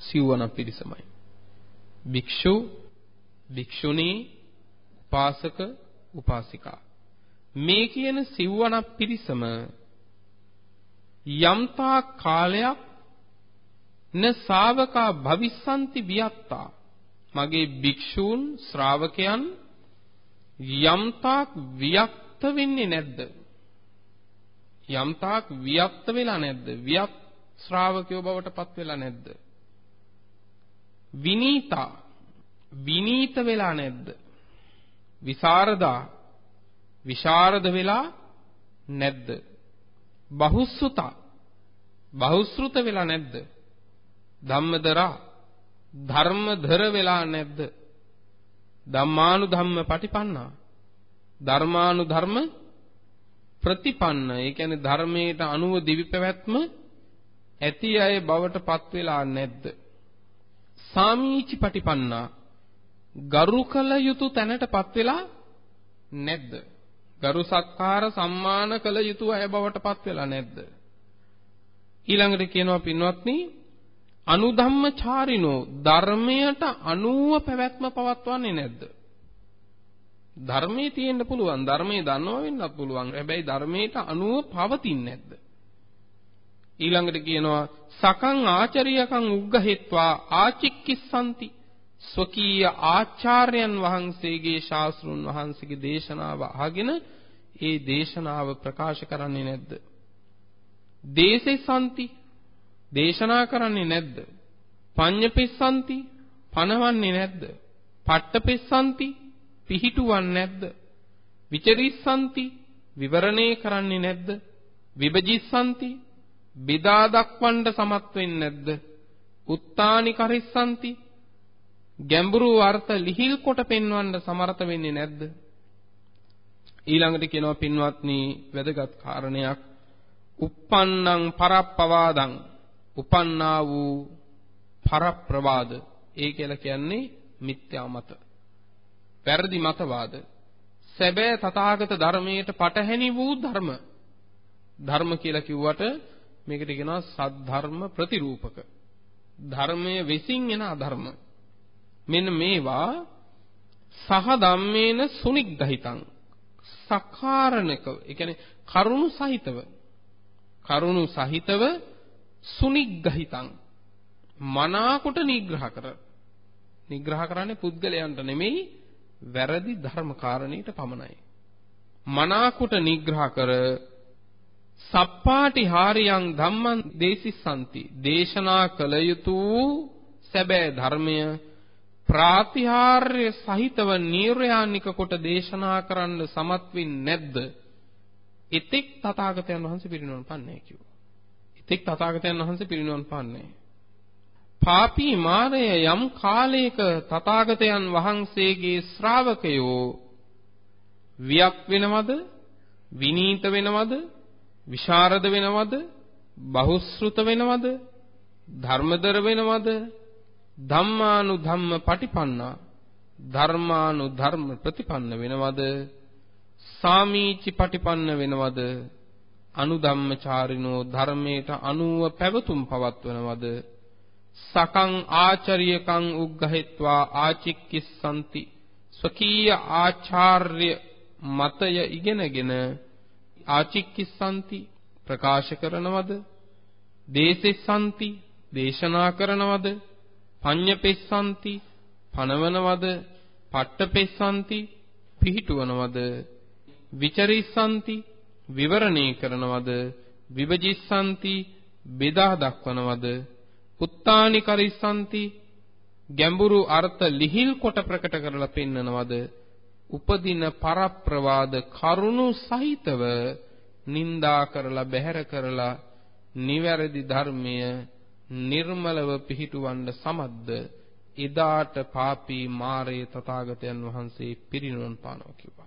A: සිව්වන පිරිසමයි භික්ෂු භික්ෂුණී උපාසක උපාසිකා මේ කියන සිව්වන පිරිසම යම්තා කාලයක් න ශාවකා භවිස්සanti වියත්තා. මගේ භික්ෂූන් ශ්‍රාවකයන් යම්තාක් වියක්ත වෙන්නේ නැද්ද? යම්තාක් වියක්ත වෙලා නැද්ද? වියක් ශ්‍රාවකයෝ බවට පත් වෙලා නැද්ද? විනීතා විනීත වෙලා නැද්ද? විසරදා විශාරද වෙලා නැද්ද? බහුසුතා බහුශෘත වෙලා නැද්ද? ධම්මදරා ධර්මදර වෙලා නැද්ද? ධම්මානු ධම්ම පටිපන්නා. ධර්මානු ධර්ම ප්‍රතිපන්න. ඒ කියන්නේ ධර්මයට අනුව දිවි පැවැත්ම ඇති අය බවට පත් වෙලා නැද්ද? සාමීචි පටිපන්නා. ගරු කළ යුතු තැනටපත් වෙලා නැද්ද? ගරු සත්කාර සම්මාන කළ යුතු අය බවට පත් වෙලා නැද්ද? ඊළඟට කියනවා පින්වත්නි අනුධම්මචාරිනෝ ධර්මයට අනුව පැවැත්ම පවත්වන්නේ නැද්ද? ධර්මයේ තියෙන්න පුළුවන් ධර්මයේ දන්නව වෙන්නත් පුළුවන්. හැබැයි ධර්මයට අනුව පවතින්නේ නැද්ද? ඊළඟට කියනවා සකං ආචරියකං උග්ගහෙත්වා ආචික්කිස්සanti ස්වකීය ආචාර්යයන් වහන්සේගේ ශාස්ත්‍රුන් වහන්සේගේ දේශනාව අහගෙන ඒ දේශනාව ප්‍රකාශ කරන්නේ නැද්ද? දේසෙසanti දේශනා කරන්නේ නැද්ද? පඤ්ඤපෙස්සanti පනවන්නේ නැද්ද? පට්ටපෙස්සanti පිහිටුවන්නේ නැද්ද? විචරිස්සanti විවරණේ කරන්නේ නැද්ද? විභජිස්සanti බෙදා දක්වන්න සමත් වෙන්නේ නැද්ද? උත්තානි කරිස්සanti ගැඹුරු අර්ථ ලිහිල් කොට පෙන්වන්න සමර්ථ වෙන්නේ නැද්ද? ඊළඟට කියනවා පින්වත්නි වැදගත් කාරණයක් uppannam parappawadam උපන්නා වූ පරප්‍රවාද ඒ කියලා කියන්නේ මිත්‍යා මත. වැරදි මතවාද. සැබෑ තථාගත ධර්මයට පටහැනි වූ ධර්ම. ධර්ම කියලා කිව්වට මේකට කියනවා සද්ධර්ම ප්‍රතිරූපක. ධර්මයේ විසින් එන අධර්ම. මෙන්න මේවා සහ ධම්මේන සුනිග්ධහිතං සකාරණක ඒ කියන්නේ කරුණු සහිතව කරුණු සහිතව සුනිග්ගහිතං මනාකොට නිග්‍රහ කර නිග්‍රහ කරන්නේ පුද්ගලයන්ට නෙමෙයි වැරදි ධර්ම කාරණේට පමණයි මනාකොට නිග්‍රහ කර සප්පාටි හාරියං ධම්මං දේසිස්සanti දේශනා කළ යුතු සැබෑ ධර්මය ප්‍රාතිහාර්ය සහිතව නීර්යානික කොට දේශනා කරන්න සමත් වෙන්නේ නැද්ද? එතෙක් තථාගතයන් වහන්සේ පිරිනොන් පන්නේ කිව්වා. එතෙක් තථාගතයන් වහන්සේ පිරිනිවන් පාන්නේ. පාපී මාරය යම් කාලයක තථාගතයන් වහන්සේගේ ශ්‍රාවකයෝ වියක් වෙනවද? විනීත වෙනවද? විශාරද වෙනවද? බහුශෘත වෙනවද? ධර්මදර වෙනවද? ධම්මානු ධම්ම පටිපන්නා ධර්මානුධර්ම ප්‍රතිපන්න වෙනවද? සාමීචි පටිපන්න වෙනවද? අනුධම්මචාරිනෝ ධර්මයට අනුව පැවතුම් පවත්වනවද? සකං ආචාර්යකං උග්ගහෙත්වා ආචික්කිස්සanti ස්වකීය ආචාර්ය මතය ඉගෙනගෙන ආචික්කිස්සanti ප්‍රකාශ කරනවද? දේසෙස්සanti දේශනා කරනවද? පඤ්ඤපෙස්සanti පනවනවද? පට්ටපෙස්සanti පිහිටුවනවද? විචරිස්සanti විවරණේ කරනවද? විභජිස්සanti බෙදා දක්වනවද? පුත්තානි කරිස්සanti ගැඹුරු අර්ථ ලිහිල් කොට ප්‍රකට කරලා පෙන්නනවද? උපදින පරප්‍රවාද කරුණු සහිතව නින්දා කරලා බැහැර කරලා නිවැරදි ධර්මය නිර්මලව පිහිටුවන්න සමත්ද? එදාට පාපී මාරේ තථාගතයන් වහන්සේ පිරිනුවන් පානවා කිව්වා.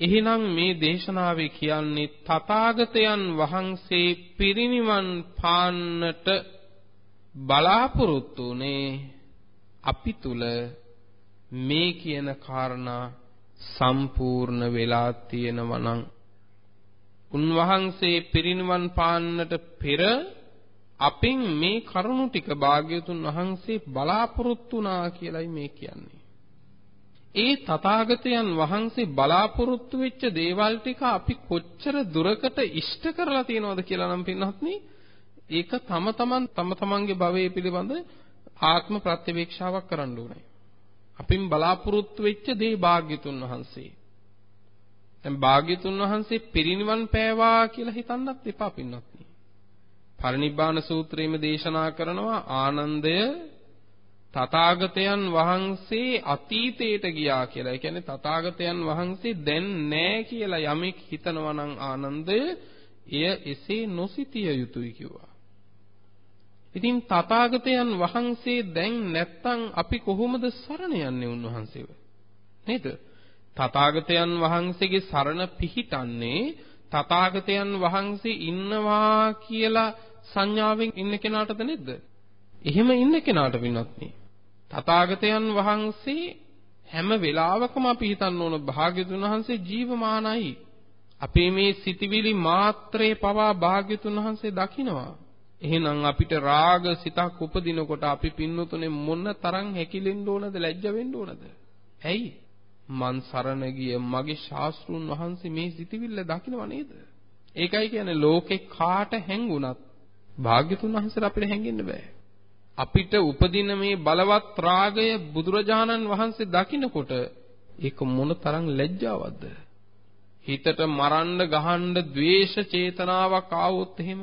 A: එහෙනම් මේ දේශනාවේ කියන්නේ තථාගතයන් වහන්සේ පිරිනිවන් පාන්නට බලාපොරොත්තු උනේ අපි තුල මේ කියන කාරණා සම්පූර්ණ වෙලා තියෙනවා නම් උන්වහන්සේ පිරිනිවන් පාන්නට පෙර අපින් මේ කරුණු ටික භාග්‍යතුන් වහන්සේ බලාපොරොත්තු වුණා කියලයි මේ කියන්නේ. ඒ තථාගතයන් වහන්සේ බලාපොරොත්තු වෙච්ච දේවල් ටික අපි කොච්චර දුරකට ඉෂ්ට කරලා තියෙනවද කියලා නම් පින්වත්නි ඒක තම තමන් තම තමන්ගේ භවයේ පිළිබඳ ආත්ම ප්‍රත්‍යවේක්ෂාවක් කරන්න ඕනේ. අපින් බලාපොරොත්තු වෙච්ච දේ භාග්‍යතුන් වහන්සේ. දැන් භාග්‍යතුන් වහන්සේ පිරිනිවන් පෑවා කියලා හිතන්නත් එපා පින්වත්නි. පරිනිබ්බාන සූත්‍රයේම දේශනා කරනවා ආනන්දය තථාගතයන් වහන්සේ අතීතයට ගියා කියලා. ඒ කියන්නේ තථාගතයන් වහන්සේ දැන් නැහැ කියලා යමෙක් හිතනවා නම් ආනන්දය එය එසේ නොසිතිය යුතුයි කිව්වා. ඉතින් තථාගතයන් වහන්සේ දැන් නැත්තම් අපි කොහොමද සරණ යන්නේ උන්වහන්සේව? නේද? තථාගතයන් වහන්සේගේ සරණ පිහිටන්නේ තථාගතයන් වහන්සේ ඉන්නවා කියලා සංඥාවෙන් ඉන්න කෙනාටද නේද? එහෙම ඉන්න කෙනාට විනොත්නි. තථාගතයන් වහන්සේ හැම වෙලාවකම අපි හිතන්න ඕන භාග්‍යතුන් වහන්සේ ජීවමානයි. අපේ මේ සිටිවිලි මාත්‍රේ පවා භාග්‍යතුන් වහන්සේ දකිනවා. එහෙනම් අපිට රාග සිතක් උපදිනකොට අපි පින්නතුනේ මොන තරම් හැකිලෙන්න ඕනද ලැජ්ජ වෙන්න ඕනද? ඇයි? මන් සරණ ගිය මගේ ශාස්ත්‍රුන් වහන්සේ මේ සිටිවිල්ල දකින්නව නේද? ඒකයි කියන්නේ ලෝකේ කාට හැංගුණත් භාග්‍යතුන් වහන්සේට අපිට හැංගෙන්න බෑ. අපිට උපදින මේ බලවත් රාගය බුදුරජාණන් වහන්සේ දකින්නකොට ඒක මොන තරම් ලැජ්ජාවක්ද? හිතට මරන්න ගහන්න ද්වේෂ චේතනාවක් ආවොත් එහෙම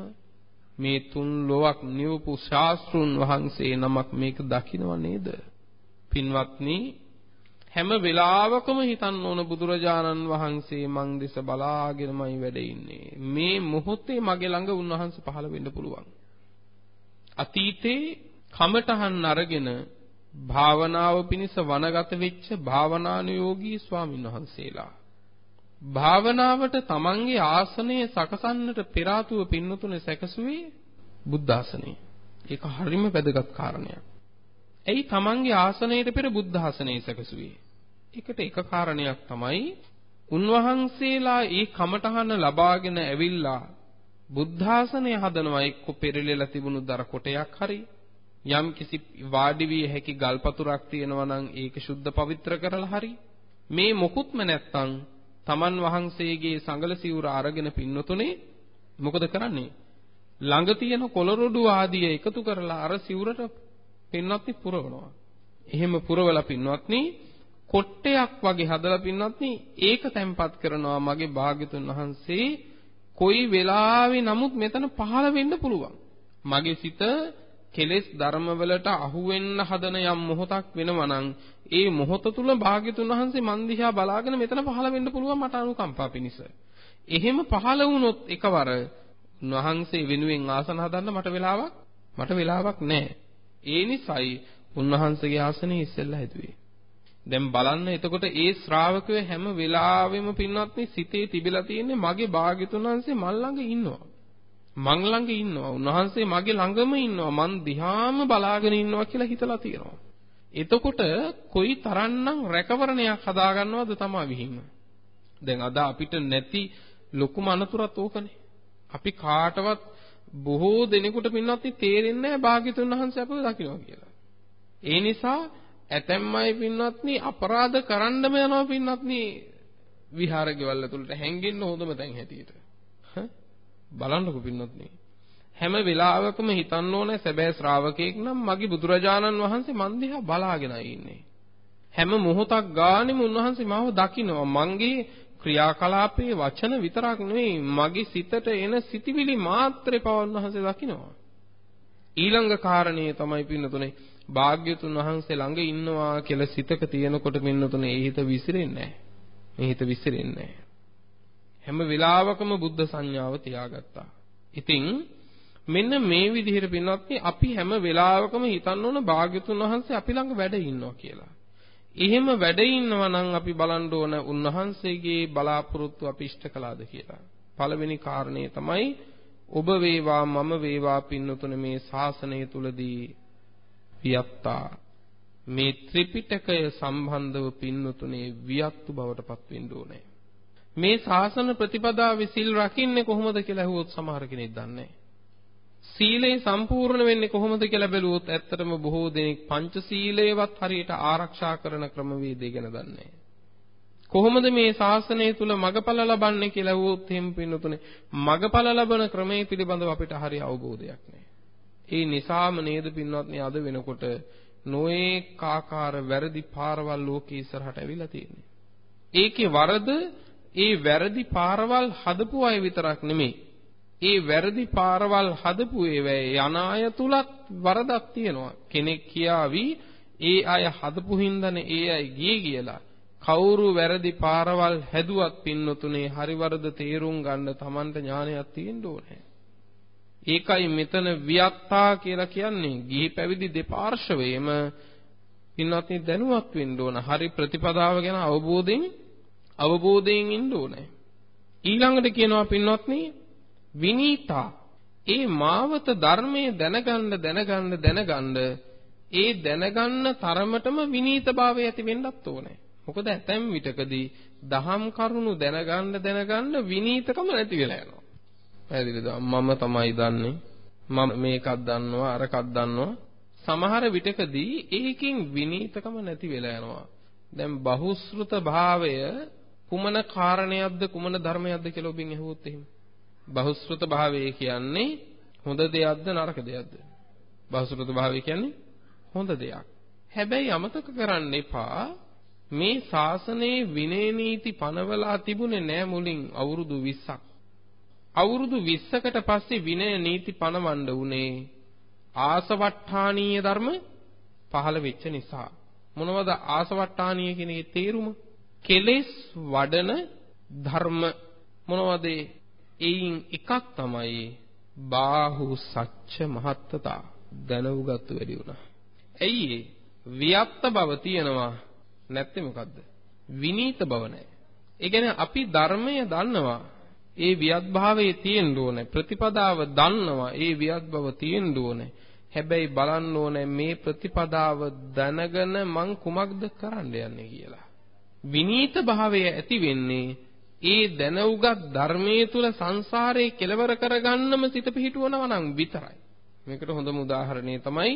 A: මේ තුන් ලොවක් නිවපු ශාස්ත්‍රුන් වහන්සේ නමක් මේක දකිනව නේද? පින්වත්නි හැම වෙලාවකම හිතන්න ඕන බුදුරජාණන් වහන්සේ මං දෙස බලාගෙනමයි වැඩ ඉන්නේ. මේ මොහොතේ මගේ ළඟ උන්වහන්සේ පහළ වෙන්න පුළුවන්. අතීතේ කමඨහන් අරගෙන භාවනාව පිණිස වනගත වෙච්ච භාවනානුයෝගී ස්වාමින් වහන්සේලා භාවනාවට තමන්ගේ ආසනය සකසන්නට පෙර ආතුව පින්නතුනේ සැකසුවේ බුද්ධ ආසනය. ඒක හරිම වැදගත් කාරණයක්. එයි තමන්ගේ ආසනයට පෙර බුද්ධ ආසනය සැකසුවේ. ඒකට එක කාරණයක් තමයි උන්වහන්සේලා ඒ කමඨහන ලබාගෙන ඇවිල්ලා බුද්ධාසනය හදනවා එක්ක පෙරලෙලා තිබුණු දර කොටයක් හරි යම් කිසි වාඩි විය හැකි ගල්පතුරක් තියෙනවා නම් ඒක සුද්ධ පවිත්‍ර කරලා හරි මේ මොකුත්ම නැත්තම් තමන් වහන්සේගේ සංගල සිවුර අරගෙන පින්නතුනේ මොකද කරන්නේ? ළඟ තියෙන කොළරොඩු ආදිය එකතු කරලා අර සිවුරට පින්වත්නි පුරවනවා. එහෙම පුරවලා පින්වත්නි කොට්ටයක් වගේ හදලා පින්වත්නි ඒක තැම්පත් කරනවා මගේ භාග්‍යතුන් වහන්සේ කොයි වෙලාවෙ නමුත් මෙතන පහළ වෙන්න පුළුවන්. මගේ සිත කෙලෙස් ධර්මවලට අහු වෙන්න හදන යම් මොහොතක් වෙනවා නම් ඒ මොහොත තුල භාග්‍යතුන් වහන්සේ මන් දිහා බලාගෙන මෙතන පහළ වෙන්න පුළුවන් මට අනුකම්පා පිණිස. එහෙම පහළ වුණොත් එකවර උන්වහන්සේ වෙනුවෙන් ආසන හදන්න මට වෙලාවක් මට වෙලාවක් නැහැ. ඒ නිසායි උන්වහන්සේගේ ආසනේ ඉස්සෙල්ලා හැදුවේ. දැන් බලන්න එතකොට ඒ ශ්‍රාවකයෝ හැම වෙලාවෙම පින්වත්නි සිතේ තිබිලා තියෙන්නේ මගේ භාග්‍යතුන් වහන්සේ මල් ළඟ ඉන්නවා. මං ළඟ ඉන්නවා. උන්වහන්සේ මගේ ළඟම ඉන්නවා. මං දිහාම බලාගෙන ඉන්නවා කියලා හිතලා තියෙනවා. එතකොට කොයි තරම්නම් රැකවරණයක් හදාගන්නවද තමා විහිම. දැන් අද අපිට නැති ලොකුම අනතුරත් ඕකනේ. අපි කාටවත් බොහෝ දෙනෙකුට පින්නත් තේරෙන්නේ නැහැ භාග්‍යතුන් වහන්සේ අපව දකින්නවා කියලා. ඒ නිසා ඇතැම් අය පින්වත්නි අපරාධ කරන්නම යනවා පින්වත්නි විහාර ගෙවල් ඇතුළට හැංගෙන්න හොඳම තැන් හැටියට. බලන්නකො පින්වත්නි. හැම වෙලාවකම හිතන්න ඕනේ සැබෑ ශ්‍රාවකෙක් නම් මගේ බුදුරජාණන් වහන්සේ මන් දිහා බලාගෙනයි ඉන්නේ. හැම මොහොතක් ගානෙම උන්වහන්සේ මාව දකිනවා. මංගේ ක්‍රියාකලාපයේ වචන විතරක් නෙවෙයි මගේ සිතට එන සිතිවිලි මාත්‍රේ පවන් වහන්සේ දකිනවා. ඊළඟ කාරණේ තමයි පින්නතුනේ භාග්‍යතුන් වහන්සේ ළඟ ඉන්නවා කියලා සිතක තියෙනකොට පින්නතුනේ ඒ හිත විසිරෙන්නේ නැහැ. මේ හිත විසිරෙන්නේ නැහැ. හැම වෙලාවකම බුද්ධ සංඥාව තියාගත්තා. ඉතින් මෙන්න මේ විදිහට පින්වත්නි අපි හැම වෙලාවකම හිතන්න ඕන භාග්‍යතුන් වහන්සේ අපි ළඟ වැඩ ඉන්නවා කියලා. එහෙම වැඩ ඉන්නවා නම් අපි බලන්න ඕන උන්වහන්සේගේ බලාපොරොත්තු අපි ඉෂ්ට කළාද කියලා. පළවෙනි කාරණේ තමයි ඔබ වේවා මම වේවා පින්නතුනේ මේ ශාසනය තුලදී වියත්තා මේ ත්‍රිපිටකය සම්බන්ධව පින්නතුනේ වියත්තු බවට පත් වෙන්න ඕනේ. මේ ශාසන ප්‍රතිපදාවේ සිල් රකින්නේ කොහොමද කියලා අහුවොත් සමහර කෙනෙක් දන්නේ සීලය සම්පූර්ණ වෙන්නේ කොහොමද කියලා බැලුවොත් ඇත්තටම බොහෝ දෙනෙක් පංච සීලයවත් හරියට ආරක්ෂා කරන ක්‍රමවේදය ගැන දන්නේ කොහොමද මේ ශාසනය තුල මගඵල ලබන්නේ කියලා අහුවොත් එහෙම පින්නතුනේ මගඵල ලබන ක්‍රමයේ පිළිබඳව අපිට හරිය අවබෝධයක් නැහැ. ඒ නිසාම නේද පින්වත්නි අද වෙනකොට නොඒක ආකාර වැරදි පාරවල් ලෝකේ ඉස්සරහට ඇවිල්ලා තියෙන්නේ. ඒකේ වරද ඒ වැරදි පාරවල් හදපු අය විතරක් නෙමෙයි. ඒ වැරදි පාරවල් හදපු ඒවැ යන අය තුලත් වරදක් තියෙනවා. කෙනෙක් කියාවි ඒ අය හදපු හින්දානේ ඒ අය ගියේ කියලා. කවුරු වැරදි පාරවල් හැදුවත් පින්නතුනේ හරි වරද තේරුම් ගන්න Tamanට ඥානයක් තියෙන්න ඕනේ. ඒකයි මෙතන වියත්තා කියලා කියන්නේ ගිහි පැවිදි දෙපාර්ශවයේම පින්වත්නි දැනුවත් වෙන්න ඕන. හරි ප්‍රතිපදාව ගැන අවබෝධයෙන් අවබෝධයෙන් ඉන්න ඕනේ. ඊළඟට කියනවා පින්වත්නි විනීතා ඒ මාවත ධර්මයේ දැනගන්න දැනගන්න දැනගන්න ඒ දැනගන්න තරමටම විනීතභාවය ඇති වෙන්නත් ඕනේ. මොකද ඇතැම් විටකදී දහම් කරුණු දැනගන්න දැනගන්න විනීතකම නැති වෙලා යනවා. පැහැදිලිද? මම තමයි දන්නේ. මම මේකක් දන්නවා අරකක් දන්නවා. සමහර විටකදී ඒකෙන් විනීතකම නැති වෙලා යනවා. දැන් බහුශෘත භාවය කුමන කාරණයක්ද කුමන ධර්මයක්ද කියලා ඔබෙන් අහුවොත් එහෙම. බහුශෘත භාවය කියන්නේ හොඳ දෙයක්ද නරක දෙයක්ද? බහුශෘත භාවය කියන්නේ හොඳ දෙයක්. හැබැයි අමතක කරන්න එපා මේ ශාසනයේ විනය නීති පනවලා තිබුණේ නෑ මුලින් අවුරුදු 20ක්. අවුරුදු 20කට පස්සේ විනය නීති පනවන්න උනේ ආසවට්ටානීය ධර්ම පහළ වෙච්ච නිසා. මොනවද ආසවට්ටානීය කියන එකේ තේරුම? කෙලෙස් වඩන ධර්ම මොනවද? එයින් එකක් තමයි බාහු සච්ච මහත්තතා දැනුගත්තු වැඩි වුණා. ඇයි වියත්ත බව තියෙනවා නැත්නම් මොකද්ද? විනීත බව නැහැ. ඒ කියන්නේ අපි ධර්මය දන්නවා ඒ වියත්භාවයේ තියෙන්න ඕනේ. ප්‍රතිපදාව දන්නවා. ඒ වියත්භව තියෙන්න ඕනේ. හැබැයි බලන්න ඕනේ මේ ප්‍රතිපදාව දැනගෙන මං කුමක්ද කරන්න යන්නේ කියලා. විනීත භාවය ඇති වෙන්නේ ඒ දැන උගත් ධර්මයේ තුල සංසාරේ කෙලවර කරගන්නම සිත පිහිටුවනවා නම් විතරයි. මේකට හොඳම උදාහරණය තමයි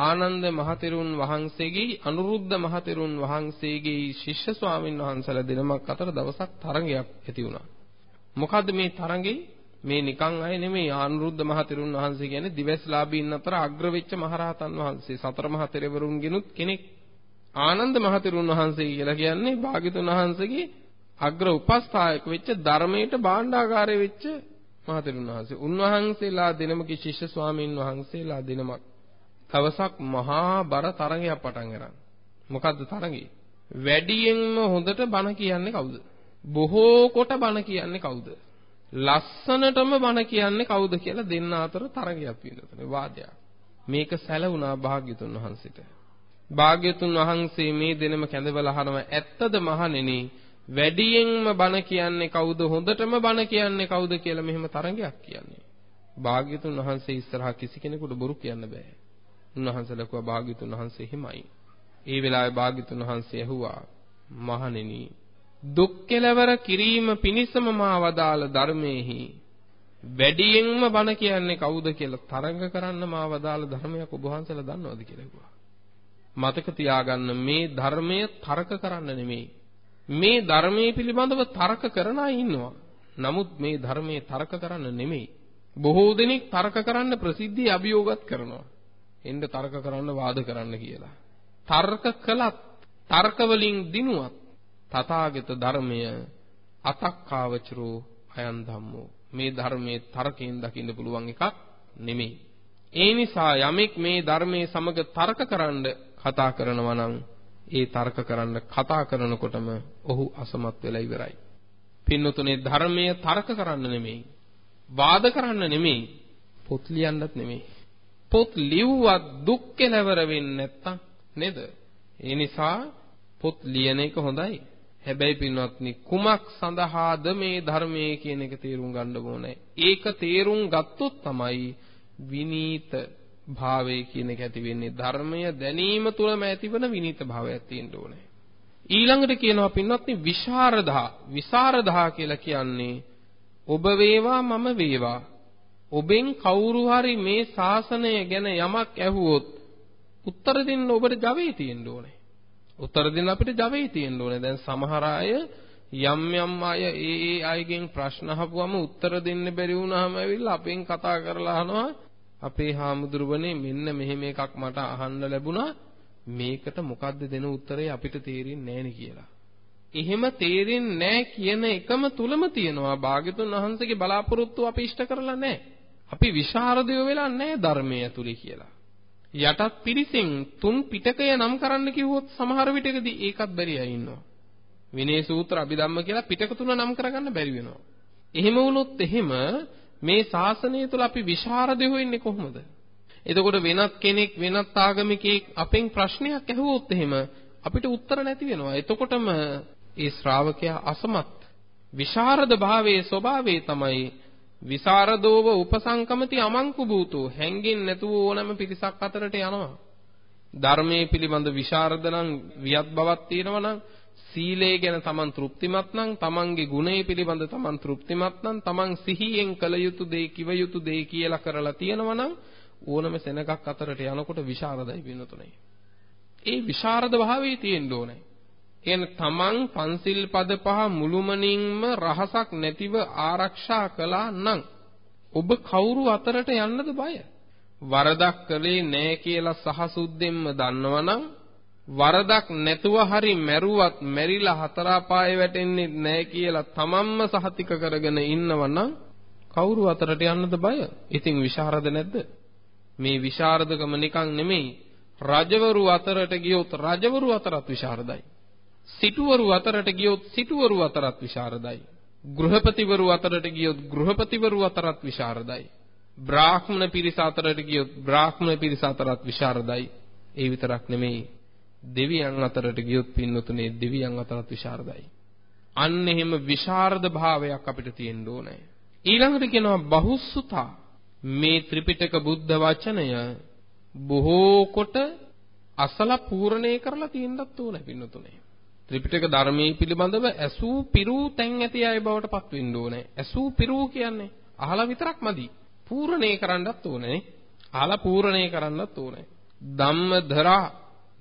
A: ආනන්ද මහතෙරුන් වහන්සේගේ අනුරුද්ධ මහතෙරුන් වහන්සේගේ ශිෂ්‍ය ස්වාමින් වහන්සේලා දෙනමක් අතර දවසක් තරඟයක් ඇති වුණා. මොකද්ද මේ තරඟේ? මේ නිකන් අය නෙමෙයි ආනුරුද්ධ මහතෙරුන් වහන්සේ කියන්නේ දිවස්ලාභීන් අතර අග්‍ර වෙච්ච මහරහතන් වහන්සේ සතර මහ තෙරවරුන්ගෙනුත් කෙනෙක්. ආනන්ද මහතෙරුන් වහන්සේ කියලා කියන්නේ භාග්‍යතුන් වහන්සේගේ අග්‍ර උපස්ථායක වෙච්ච ධර්මයට භාණ්ඩාකාරය වෙච්ච මහතෙරුන් වහන්සේ. උන්වහන්සේලා දෙනමගේ ශිෂ්‍ය ස්වාමීන් වහන්සේලා දෙනමක්. දවසක් මහා බර තරඟයක් පටන් ගන්න. මොකද්ද තරඟේ? වැඩියෙන්ම හොඳට බණ කියන්නේ කවුද? බොහෝ කොට බණ කියන්නේ කවුද? ලස්සනටම බණ කියන්නේ කවුද කියලා දෙන්න අතර තරගයක් වෙනවා වාදයක්. මේක සැලුණා භාග්‍යතුන් වහන්සේට. භාග්‍යතුන් වහන්සේ මේ දෙනම කැඳවලා අහනවා ඇත්තද මහණෙනි වැඩියෙන්ම බණ කියන්නේ කවුද හොඳටම බණ කියන්නේ කවුද කියලා මෙහෙම තරගයක් කියන්නේ. භාග්‍යතුන් වහන්සේ ඉස්සරහා කිසි කෙනෙකුට බොරු කියන්න බෑ. උන්වහන්සේලා කිව්වා භාග්‍යතුන් වහන්සේ හිමයි. ඒ වෙලාවේ භාග්‍යතුන් වහන්සේ ඇහුවා මහණෙනි දුක් කෙලවර කිරීම පිණිසම මා වදාළ ධර්මයේහි වැඩියෙන්ම බණ කියන්නේ කවුද කියලා තරඟ කරන්න මා වදාළ ධර්මයක් ඔබ වහන්සේලා දන්නවද කියලා කිව්වා. මතක තියාගන්න මේ ධර්මය තර්ක කරන්න නෙමෙයි. මේ ධර්මයේ පිළිබඳව තර්ක කරන අය ඉන්නවා. නමුත් මේ ධර්මයේ තර්ක කරන්න නෙමෙයි. බොහෝ දෙනෙක් තර්ක කරන්න ප්‍රසිද්ධිය අභියෝගත් කරනවා. එන්න තර්ක කරන්න වාද කරන්න කියලා. තර්ක කළත් තර්ක වලින් දිනුවත් තථාගත ධර්මය අතක්කාවචරෝ අයන් ධම්මෝ මේ ධර්මයේ තර්කයෙන් දකින්න පුළුවන් එකක් නෙමෙයි. ඒ නිසා යමෙක් මේ ධර්මයේ සමග තර්ක කරන්න කතා කරනවා නම් ඒ තර්ක කරන්න කතා කරනකොටම ඔහු අසමත් වෙලා ඉවරයි. පින්නතුනේ ධර්මයේ තර්ක කරන්න නෙමෙයි. වාද කරන්න නෙමෙයි. පොත් ලියන්නත් නෙමෙයි. පොත් ලිව්වත් දුක් කෙලවර වෙන්නේ නැත්තම් නේද? ඒ නිසා පොත් ලියන එක හොඳයි. හැබැයි පින්වත්නි කුමක් සඳහාද මේ ධර්මයේ කියන එක තේරුම් ගන්න ඕනේ. ඒක තේරුම් ගත්තොත් තමයි විනීත භාවය කියන එක ඇති වෙන්නේ. ධර්මය දැනීම තුළම ඇතිවන විනීත භාවයක් තියෙන්න ඕනේ. ඊළඟට කියනවා පින්වත්නි විශාරදා. විසරදා කියලා කියන්නේ ඔබ වේවා මම වේවා. ඔබෙන් කවුරු හරි මේ ශාසනය ගැන යමක් ඇහුවොත් උත්තර දෙන්න ඔබට ජවයේ තියෙන්න ඕනේ. උත්තර දෙන්න අපිට ජවයේ තියෙන්න ඕනේ. දැන් සමහර අය යම් යම් අය ඒ ඒ අයගෙන් ප්‍රශ්න අහපුවම උත්තර දෙන්න බැරි වුණාම ඇවිල්ලා අපෙන් කතා කරලා අහනවා අපේ හාමුදුරුවනේ මෙන්න මෙහෙම එකක් මට අහන්න ලැබුණා මේකට මොකද්ද දෙන උත්තරේ අපිට තේරෙන්නේ නැහැ කියලා. එහෙම තේරෙන්නේ නැහැ කියන එකම තුලම තියෙනවා භාග්‍යතුන් වහන්සේගේ බලාපොරොත්තු අපි ඉෂ්ට කරලා නැහැ. අපි විශාරදයෝ වෙලා නැහැ ධර්මයේ ඇතුලේ කියලා. යටත් පිරිසෙන් තුන් පිටකය නම් කරන්න කිව්වොත් සමහර විටකදී ඒකත් බැරි අය ඉන්නවා. විනය සූත්‍ර අභිධම්ම කියලා පිටක තුන නම් කරගන්න බැරි වෙනවා. එහෙම වුණොත් එහෙම මේ ශාසනය තුළ අපි විශාරදයෝ වෙන්නේ කොහොමද? එතකොට වෙනත් කෙනෙක් වෙනත් ආගමිකයෙක් අපෙන් ප්‍රශ්නයක් ඇහුවොත් එහෙම අපිට උත්තර නැති වෙනවා. එතකොටම ඒ ශ්‍රාවකයා අසමත්. විශාරද භාවයේ ස්වභාවය තමයි විසරදෝව උපසංකමති අමංකු භූතෝ හැංගෙන් නැතුව ඕනම පිරිසක් අතරට යනවා ධර්මයේ පිළිබඳ විශාරද නම් වියත් බවක් තියෙනවා නම් සීලය ගැන තමන් තෘප්තිමත් නම් තමන්ගේ ගුණය පිළිබඳ තමන් තෘප්තිමත් නම් තමන් සිහියෙන් කළ යුතු දේ කිව යුතු දේ කියලා කරලා තියෙනවා නම් ඕනම සෙනගක් අතරට යනකොට විශාරදයි වෙනතුනේ ඒ විශාරද භාවයේ තියෙන්න ඕනේ එන තමන් පන්සිල් පද පහ මුළුමනින්ම රහසක් නැතිව ආරක්ෂා කළා නම් ඔබ කවුරු අතරට යන්නද බය? වරදක් කළේ නෑ කියලා සහසුද්දෙන්ම දන්නවනම් වරදක් නැතුව හරි මැරුවත් මැරිලා හතරපායේ වැටෙන්නේ නෑ කියලා තමන්ම සහතික කරගෙන ඉන්නවනම් කවුරු අතරට යන්නද බය? ඉතින් විශාරද නැද්ද? මේ විශාරදකම නිකන් නෙමෙයි රජවරු අතරට ගියොත් රජවරු අතරත් විශාරදයි. සිටුවරු අතරට ගියොත් සිටුවරු අතරත් විශාරදයි. ගෘහපතිවරු අතරට ගියොත් ගෘහපතිවරු අතරත් විශාරදයි. බ්‍රාහ්මණ පිරිස අතරට ගියොත් බ්‍රාහ්මණ පිරිස අතරත් විශාරදයි. ඒ විතරක් නෙමෙයි දෙවියන් අතරට ගියොත් පින්නතුනේ දෙවියන් අතරත් විශාරදයි. අන්න එහෙම විශාරද භාවයක් අපිට තියෙන්න ඕනේ. ඊළඟට කියනවා බහුසුතා මේ ත්‍රිපිටක බුද්ධ වචනය බොහෝ කොට අසල පූර්ණේ කරලා තියෙන්නත් ඕනේ පින්නතුනේ. ත්‍රිපිටක ධර්මයේ පිළිබඳව ඇසූ පිරූ තැන් ඇති අය බවට පත් වෙන්න ඕනේ. ඇසූ පිරූ කියන්නේ අහලා විතරක් මදි. පූර්ණේ කරන්නත් ඕනේ. අහලා පූර්ණේ කරන්නත් ඕනේ. ධම්මදරා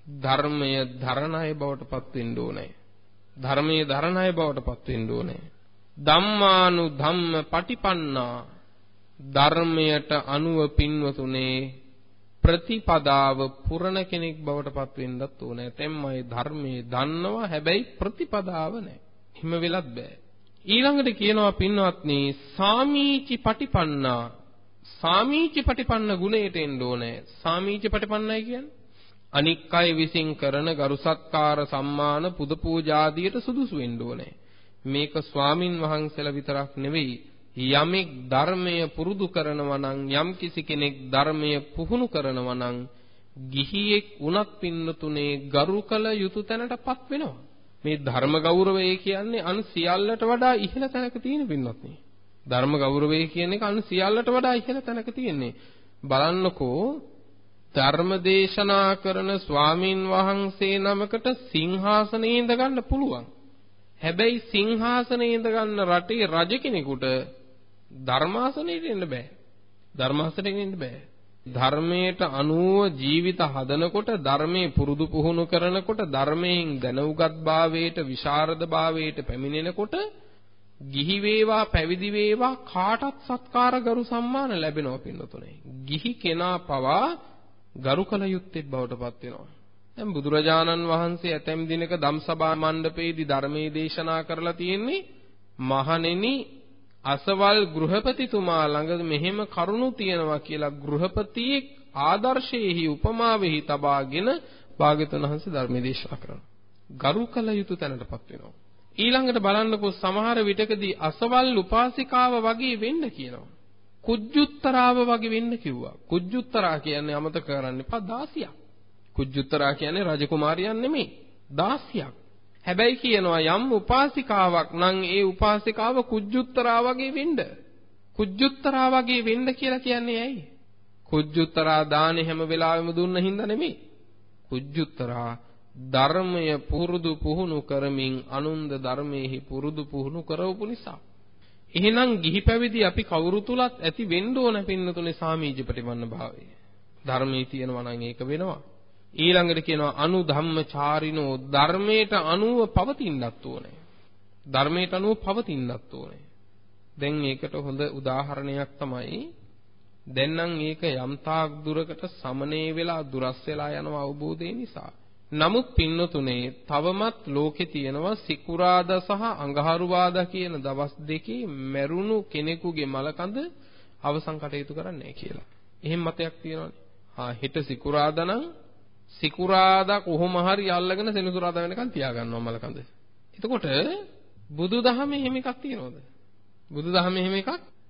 A: ධර්මය ධරණ අය බවට පත් වෙන්න ඕනේ. ධර්මයේ ධරණ අය බවට පත් වෙන්න ඕනේ. ධම්මානු ධම්ම පටිපන්නා ධර්මයට අනුව පින්වතුනේ ප්‍රතිපදාව පුරණ කෙනෙක් බවට පත් වෙන්නත් ඕනේ. තෙම්මයි ධර්මයේ දන්නවා හැබැයි ප්‍රතිපදාව නැහැ. හිම වෙලත් බෑ. ඊළඟට කියනවා පින්වත්නි සාමීචි පටිපන්නා සාමීචි පටිපන්න ගුණයට එන්න ඕනේ. සාමීචි පටිපන්නයි කියන්නේ අනික් අය විසින් කරන ගරු සත්කාර සම්මාන පුද පූජාදියට සුදුසු වෙන්න ඕනේ. මේක ස්වාමින් වහන්සේලා විතරක් නෙවෙයි යමෙක් ධර්මය පුරුදු කරනවා නම් යම් කිසි කෙනෙක් ධර්මය පුහුණු කරනවා නම් ගිහියෙක් උනත් පින්නතුනේ ගරු කළ යුතු තැනටපත් වෙනවා. මේ ධර්ම ගෞරවය කියන්නේ අන් සියල්ලට වඩා ඉහළ තැනක තියෙන පින්නත් නේ. ධර්ම ගෞරවය කියන එක අන් සියල්ලට වඩා ඉහළ තැනක තියෙන්නේ. බලන්නකෝ ධර්ම දේශනා කරන ස්වාමින් වහන්සේ නමකට සිංහාසනේ ඉඳ ගන්න පුළුවන්. හැබැයි සිංහාසනේ ඉඳ ගන්න රටේ රජ කෙනෙකුට ධර්මාසනෙට එන්න බෑ. ධර්මාසනෙට එන්න බෑ. ධර්මයට අනුව ජීවිත හදනකොට ධර්මයේ පුරුදු පුහුණු කරනකොට ධර්මයෙන් දැනුගත් භාවයට විශාරද භාවයට පැමිණෙනකොට ගිහි වේවා පැවිදි වේවා කාටත් සත්කාර ගරු සම්මාන ලැබෙනවා පින්නතුනේ. ගිහි කෙනා පවා ගරු කළ යුත්තේ බවට පත් වෙනවා. දැන් බුදුරජාණන් වහන්සේ ඇතැම් දිනක ධම්සභා මණ්ඩපයේදී ධර්මයේ දේශනා කරලා තියෙන්නේ මහණෙනි අසවල් ගෘහපතිතුමා ළඟ මෙහෙම කරුණු තියෙනවා කියලා ගෘහපතියෙක් ආදර්ශයේහි උපමාවෙහි තබාගෙන භාග්‍යතුන් වහන්සේ ධර්මයේ දේශනා කරනවා. ගරු කළ යුතු තැනටපත් වෙනවා. ඊළඟට බලන්නකෝ සමහර විටකදී අසවල් උපාසිකාව වගේ වෙන්න කියනවා. කුජ්ජුත්තරාව වගේ වෙන්න කිව්වා. කුජ්ජුත්තරා කියන්නේ අමතක කරන්න එපා 16ක්. කුජ්ජුත්තරා කියන්නේ රජකුමාරියන් නෙමෙයි 16ක්. හැබැයි කියනවා යම් උපාසිකාවක් නම් ඒ උපාසිකාව කුජ්ජුත්තරා වගේ වෙන්න. කුජ්ජුත්තරා වගේ වෙන්න කියලා කියන්නේ ඇයි? කුජ්ජුත්තරා දානේ හැම වෙලාවෙම දුන්න හින්දා නෙමෙයි. කුජ්ජුත්තරා ධර්මය පුරුදු පුහුණු කරමින් අනුන්ද ධර්මයේහි පුරුදු පුහුණු කරවපු නිසා. එහෙනම් ගිහි පැවිදි අපි කවුරු තුලත් ඇති වෙන්න ඕන පින්නතුනේ සාමීජ ප්‍රතිපන්න භාවය. ධර්මයේ තියෙනවා නම් ඒක වෙනවා. ඊළඟට කියනවා අනු ධම්මචාරිනෝ ධර්මයට අනුව පවතින්නත් ඕනේ. ධර්මයට අනුව පවතින්නත් ඕනේ. දැන් ඒකට හොඳ උදාහරණයක් තමයි දැන් නම් ඒක යම්තාක් දුරකට සමනේ වෙලා දුරස් වෙලා යන අවබෝධය නිසා. නමුත් පින්නතුනේ තවමත් ලෝකේ තියෙනවා සිකුරාදා සහ අඟහරුවාදා කියන දවස් දෙකේ මැරුණු කෙනෙකුගේ මලකඳ අවසන් කටයුතු කරන්නේ කියලා. එහෙම මතයක් තියෙනවනේ. ආ හෙට සිකුරාදා නම් සිකුරාදා කොහොම හරි අල්ලගෙන සෙනසුරාදා වෙනකන් තියාගන්නවා මලකඳ. එතකොට බුදුදහමේ එහෙම එකක් තියෙනවද? බුදුදහමේ එහෙම එකක්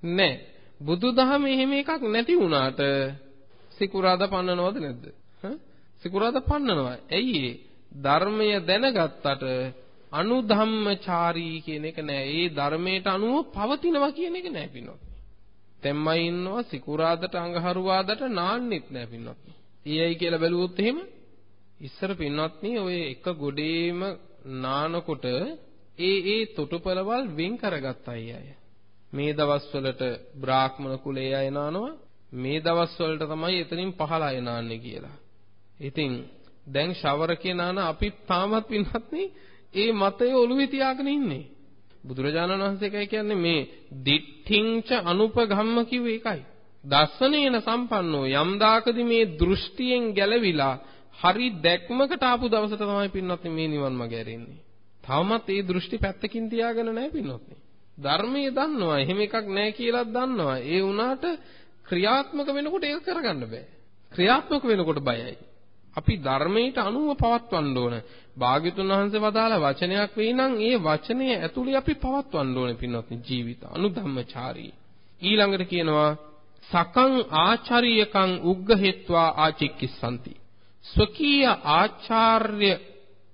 A: නැහැ. බුදුදහමේ එහෙම එකක් නැති වුණාට සිකුරාදා පන්නනවද නැද්ද? සිකුරාදා පන්නනවා. ඇයි ධර්මය දැනගත්තට අනුධම්මචාරී කියන එක නෑ. ඒ ධර්මයට අනුව පවතිනවා කියන එක නෑ පින්වත්. තෙම්මයි ඉන්නවා සිකුරාදට අඟහරුවාදට නාන්නෙත් නෑ පින්වත්. ඊයයි කියලා බැලුවොත් එහෙම ඉස්සර පින්වත්නි ඔය එක ගොඩේම නානකොට ඒ ඒ තොටුපළවල් වෙන් කරගත්ත අය. මේ දවස්වලට බ්‍රාහ්මණ කුලයේ අය නානවා මේ දවස්වලට තමයි එතනින් පහළ අය නාන්නේ කියලා. ඉතින් දැන් ෂවර කියනාන අපි තාමත් පින්වත්නි ඒ මතය ඔළුවේ තියාගෙන ඉන්නේ. බුදුරජාණන් වහන්සේ කියන්නේ මේ දිඨින්ච අනුපගම්ම කිව්වේ ඒකයි. දස්සනේන සම්පන්නෝ යම් දාකදී මේ දෘෂ්ටියෙන් ගැලවිලා හරි දැක්මකට ආපු දවසට තමයි පින්වත්නි මේ නිවන් මඟ ඇරෙන්නේ. තවමත් ඒ දෘෂ්ටි පැත්තකින් තියාගෙන නැහැ පින්වත්නි. ධර්මයේ දන්නවා එහෙම එකක් නැහැ කියලා දන්නවා. ඒ වුණාට ක්‍රියාත්මක වෙනකොට ඒක කරගන්න බෑ. ක්‍රියාත්මක වෙනකොට බයයි. අපි ධර්මයට අනුව පවත්වන්න ඕන. භාග්‍යතුන් වහන්සේ වදාළ වචනයක් වෙයි නම් ඒ වචනය ඇතුලේ අපි පවත්වන්න ඕනේ පින්වත්නි ජීවිත අනුධම්මචාරී. ඊළඟට කියනවා සකං ආචාරියකං උග්ගහෙත්වා ආචික්කිස්සanti. ස්වකීය ආචාර්ය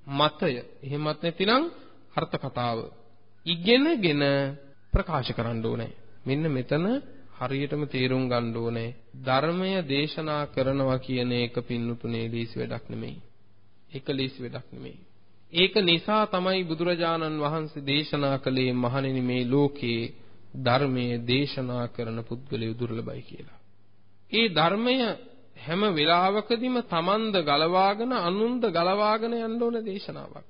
A: මතය එහෙමත් නැතිනම් අර්ථ කතාව ඉගෙනගෙන ප්‍රකාශ කරන්න ඕනේ. මෙන්න මෙතන හරියටම තේරුම් ගන්න ඕනේ ධර්මය දේශනා කරනවා කියන එක පින්නතුනේ ලීසි වැඩක් නෙමෙයි. ඒක ලීසි වැඩක් නෙමෙයි. ඒක නිසා තමයි බුදුරජාණන් වහන්සේ දේශනා කළේ මහණෙනි මේ ලෝකේ ධර්මයේ දේශනා කරන පුද්ගලයෝ දුර්ලභයි කියලා. ඒ ධර්මය හැම වෙලාවකදීම තමන්ද ගලවාගෙන අනුන්ද ගලවාගෙන යන්න ඕන දේශනාවක්.